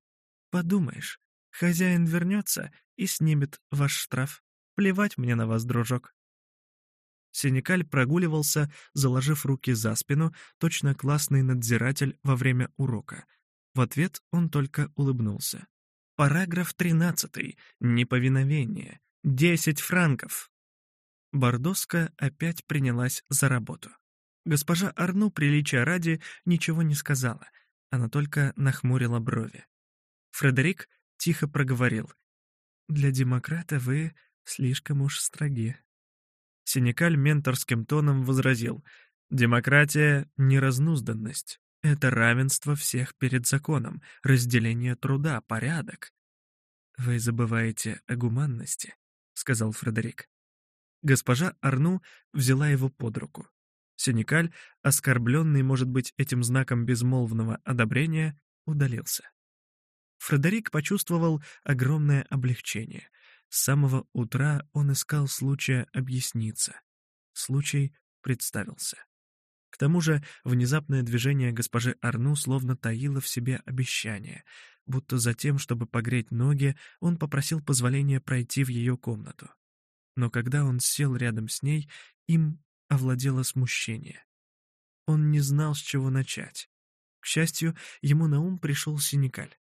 Подумаешь, хозяин вернется и снимет ваш штраф. Плевать мне на вас, дружок. Синекаль прогуливался, заложив руки за спину, точно классный надзиратель во время урока. В ответ он только улыбнулся. Параграф 13. Неповиновение. «Десять франков!» Бордоска опять принялась за работу. Госпожа Арну, приличия ради, ничего не сказала. Она только нахмурила брови. Фредерик тихо проговорил. «Для демократа вы слишком уж строги». Синекаль менторским тоном возразил. «Демократия — не разнузданность. Это равенство всех перед законом, разделение труда, порядок. Вы забываете о гуманности. — сказал Фредерик. Госпожа Арну взяла его под руку. Синикаль, оскорбленный, может быть, этим знаком безмолвного одобрения, удалился. Фредерик почувствовал огромное облегчение. С самого утра он искал случая объясниться. Случай представился. К тому же внезапное движение госпожи Арну словно таило в себе обещание — будто за тем, чтобы погреть ноги, он попросил позволения пройти в ее комнату. Но когда он сел рядом с ней, им овладело смущение. Он не знал, с чего начать. К счастью, ему на ум пришел синекаль.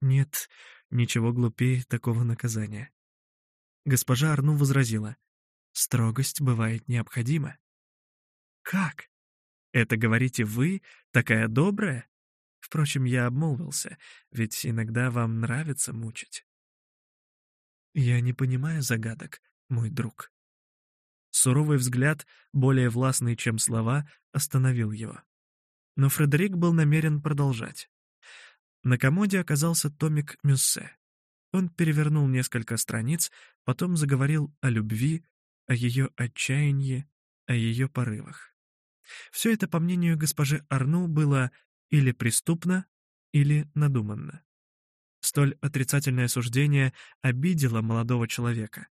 Нет, ничего глупее такого наказания. Госпожа Арну возразила. Строгость бывает необходима. «Как? Это говорите вы, такая добрая?» Впрочем, я обмолвился, ведь иногда вам нравится мучить. Я не понимаю загадок, мой друг. Суровый взгляд, более властный, чем слова, остановил его. Но Фредерик был намерен продолжать. На комоде оказался томик Мюссе. Он перевернул несколько страниц, потом заговорил о любви, о ее отчаянии, о ее порывах. Все это, по мнению госпожи Арну, было или преступно, или надуманно. Столь отрицательное суждение обидело молодого человека.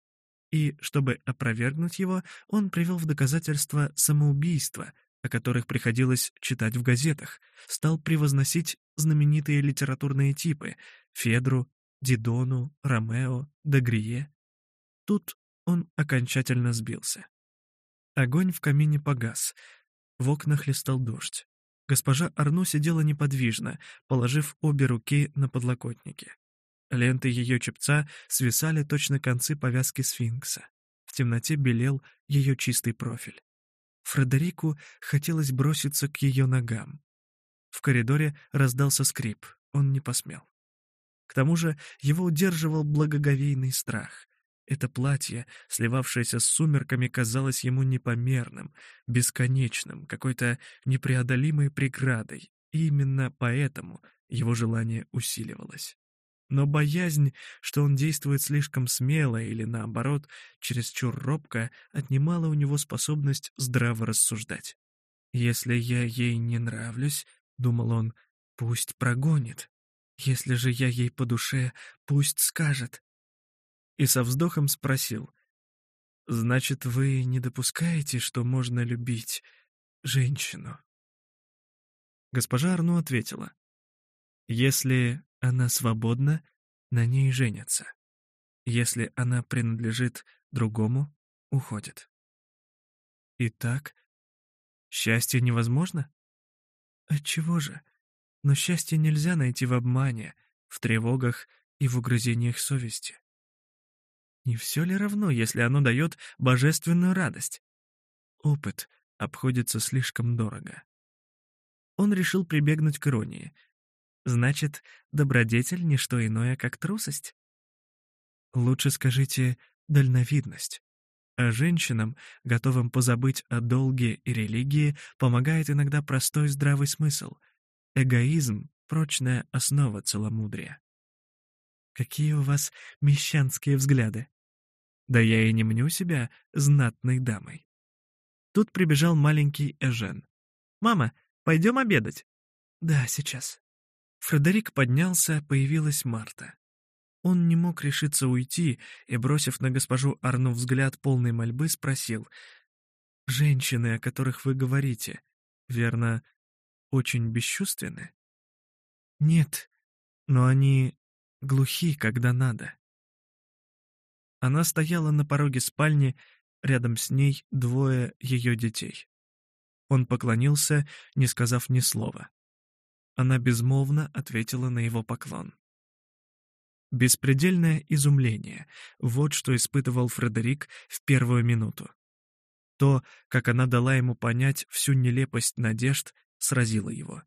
И, чтобы опровергнуть его, он привел в доказательство самоубийства, о которых приходилось читать в газетах, стал превозносить знаменитые литературные типы Федру, Дидону, Ромео, Дегрие. Тут он окончательно сбился. Огонь в камине погас, в окнах листал дождь. Госпожа Арно сидела неподвижно, положив обе руки на подлокотники. Ленты ее чепца свисали точно концы повязки сфинкса. В темноте белел ее чистый профиль. Фредерику хотелось броситься к ее ногам. В коридоре раздался скрип, он не посмел. К тому же его удерживал благоговейный страх. Это платье, сливавшееся с сумерками, казалось ему непомерным, бесконечным, какой-то непреодолимой преградой, и именно поэтому его желание усиливалось. Но боязнь, что он действует слишком смело или, наоборот, чересчур робко, отнимала у него способность здраво рассуждать. «Если я ей не нравлюсь», — думал он, — «пусть прогонит. Если же я ей по душе, пусть скажет и со вздохом спросил. «Значит, вы не допускаете, что можно любить женщину?» Госпожа Арну ответила. «Если она свободна, на ней женятся. Если она принадлежит другому, уходит». «Итак, счастье невозможно?» «Отчего же? Но счастье нельзя найти в обмане, в тревогах и в угрызениях совести. Не все ли равно, если оно дает божественную радость? Опыт обходится слишком дорого. Он решил прибегнуть к иронии. Значит, добродетель — не что иное, как трусость? Лучше скажите «дальновидность». А женщинам, готовым позабыть о долге и религии, помогает иногда простой здравый смысл. Эгоизм — прочная основа целомудрия. Какие у вас мещанские взгляды. Да я и не мню себя знатной дамой. Тут прибежал маленький Эжен. «Мама, пойдем обедать?» «Да, сейчас». Фредерик поднялся, появилась Марта. Он не мог решиться уйти и, бросив на госпожу Арну взгляд полной мольбы, спросил, «Женщины, о которых вы говорите, верно, очень бесчувственны?» «Нет, но они глухи, когда надо. Она стояла на пороге спальни, рядом с ней двое ее детей. Он поклонился, не сказав ни слова. Она безмолвно ответила на его поклон. Беспредельное изумление — вот что испытывал Фредерик в первую минуту. То, как она дала ему понять всю нелепость надежд, сразило его.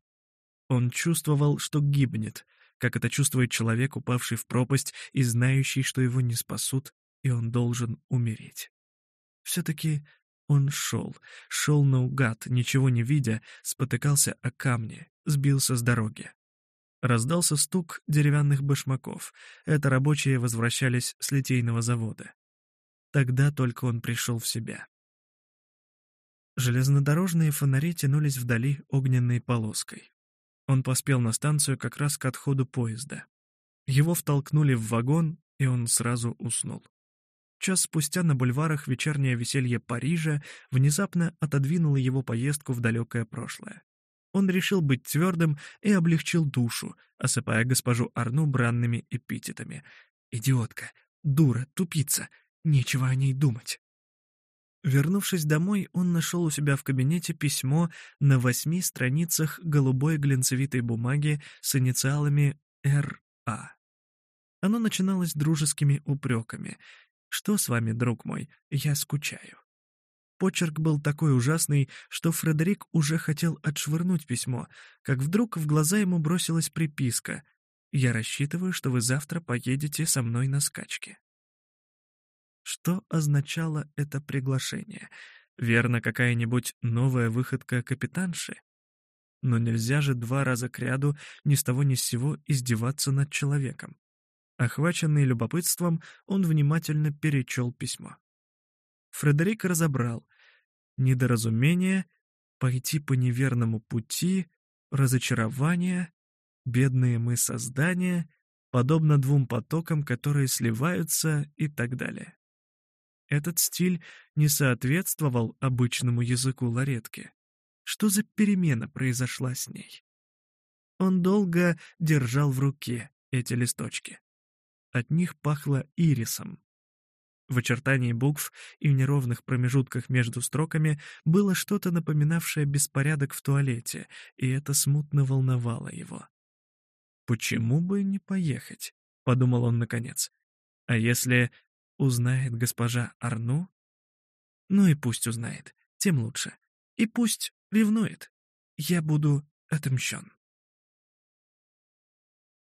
Он чувствовал, что гибнет, как это чувствует человек, упавший в пропасть и знающий, что его не спасут, и он должен умереть. Все-таки он шел, шел наугад, ничего не видя, спотыкался о камни, сбился с дороги. Раздался стук деревянных башмаков. Это рабочие возвращались с литейного завода. Тогда только он пришел в себя. Железнодорожные фонари тянулись вдали огненной полоской. Он поспел на станцию как раз к отходу поезда. Его втолкнули в вагон, и он сразу уснул. Час спустя на бульварах вечернее веселье Парижа внезапно отодвинуло его поездку в далекое прошлое. Он решил быть твердым и облегчил душу, осыпая госпожу Арну бранными эпитетами. «Идиотка! Дура! Тупица! Нечего о ней думать!» Вернувшись домой, он нашел у себя в кабинете письмо на восьми страницах голубой глинцевитой бумаги с инициалами «Р.А». Оно начиналось дружескими упреками. «Что с вами, друг мой? Я скучаю». Почерк был такой ужасный, что Фредерик уже хотел отшвырнуть письмо, как вдруг в глаза ему бросилась приписка «Я рассчитываю, что вы завтра поедете со мной на скачки» что означало это приглашение. Верно, какая-нибудь новая выходка капитанши? Но нельзя же два раза кряду ни с того ни с сего издеваться над человеком. Охваченный любопытством, он внимательно перечел письмо. Фредерик разобрал недоразумение, пойти по неверному пути, разочарование, бедные мы создания, подобно двум потокам, которые сливаются и так далее. Этот стиль не соответствовал обычному языку ларетки. Что за перемена произошла с ней? Он долго держал в руке эти листочки. От них пахло ирисом. В очертании букв и в неровных промежутках между строками было что-то напоминавшее беспорядок в туалете, и это смутно волновало его. «Почему бы не поехать?» — подумал он наконец. «А если Узнает госпожа Арну? Ну и пусть узнает, тем лучше. И пусть ревнует. Я буду отомщен.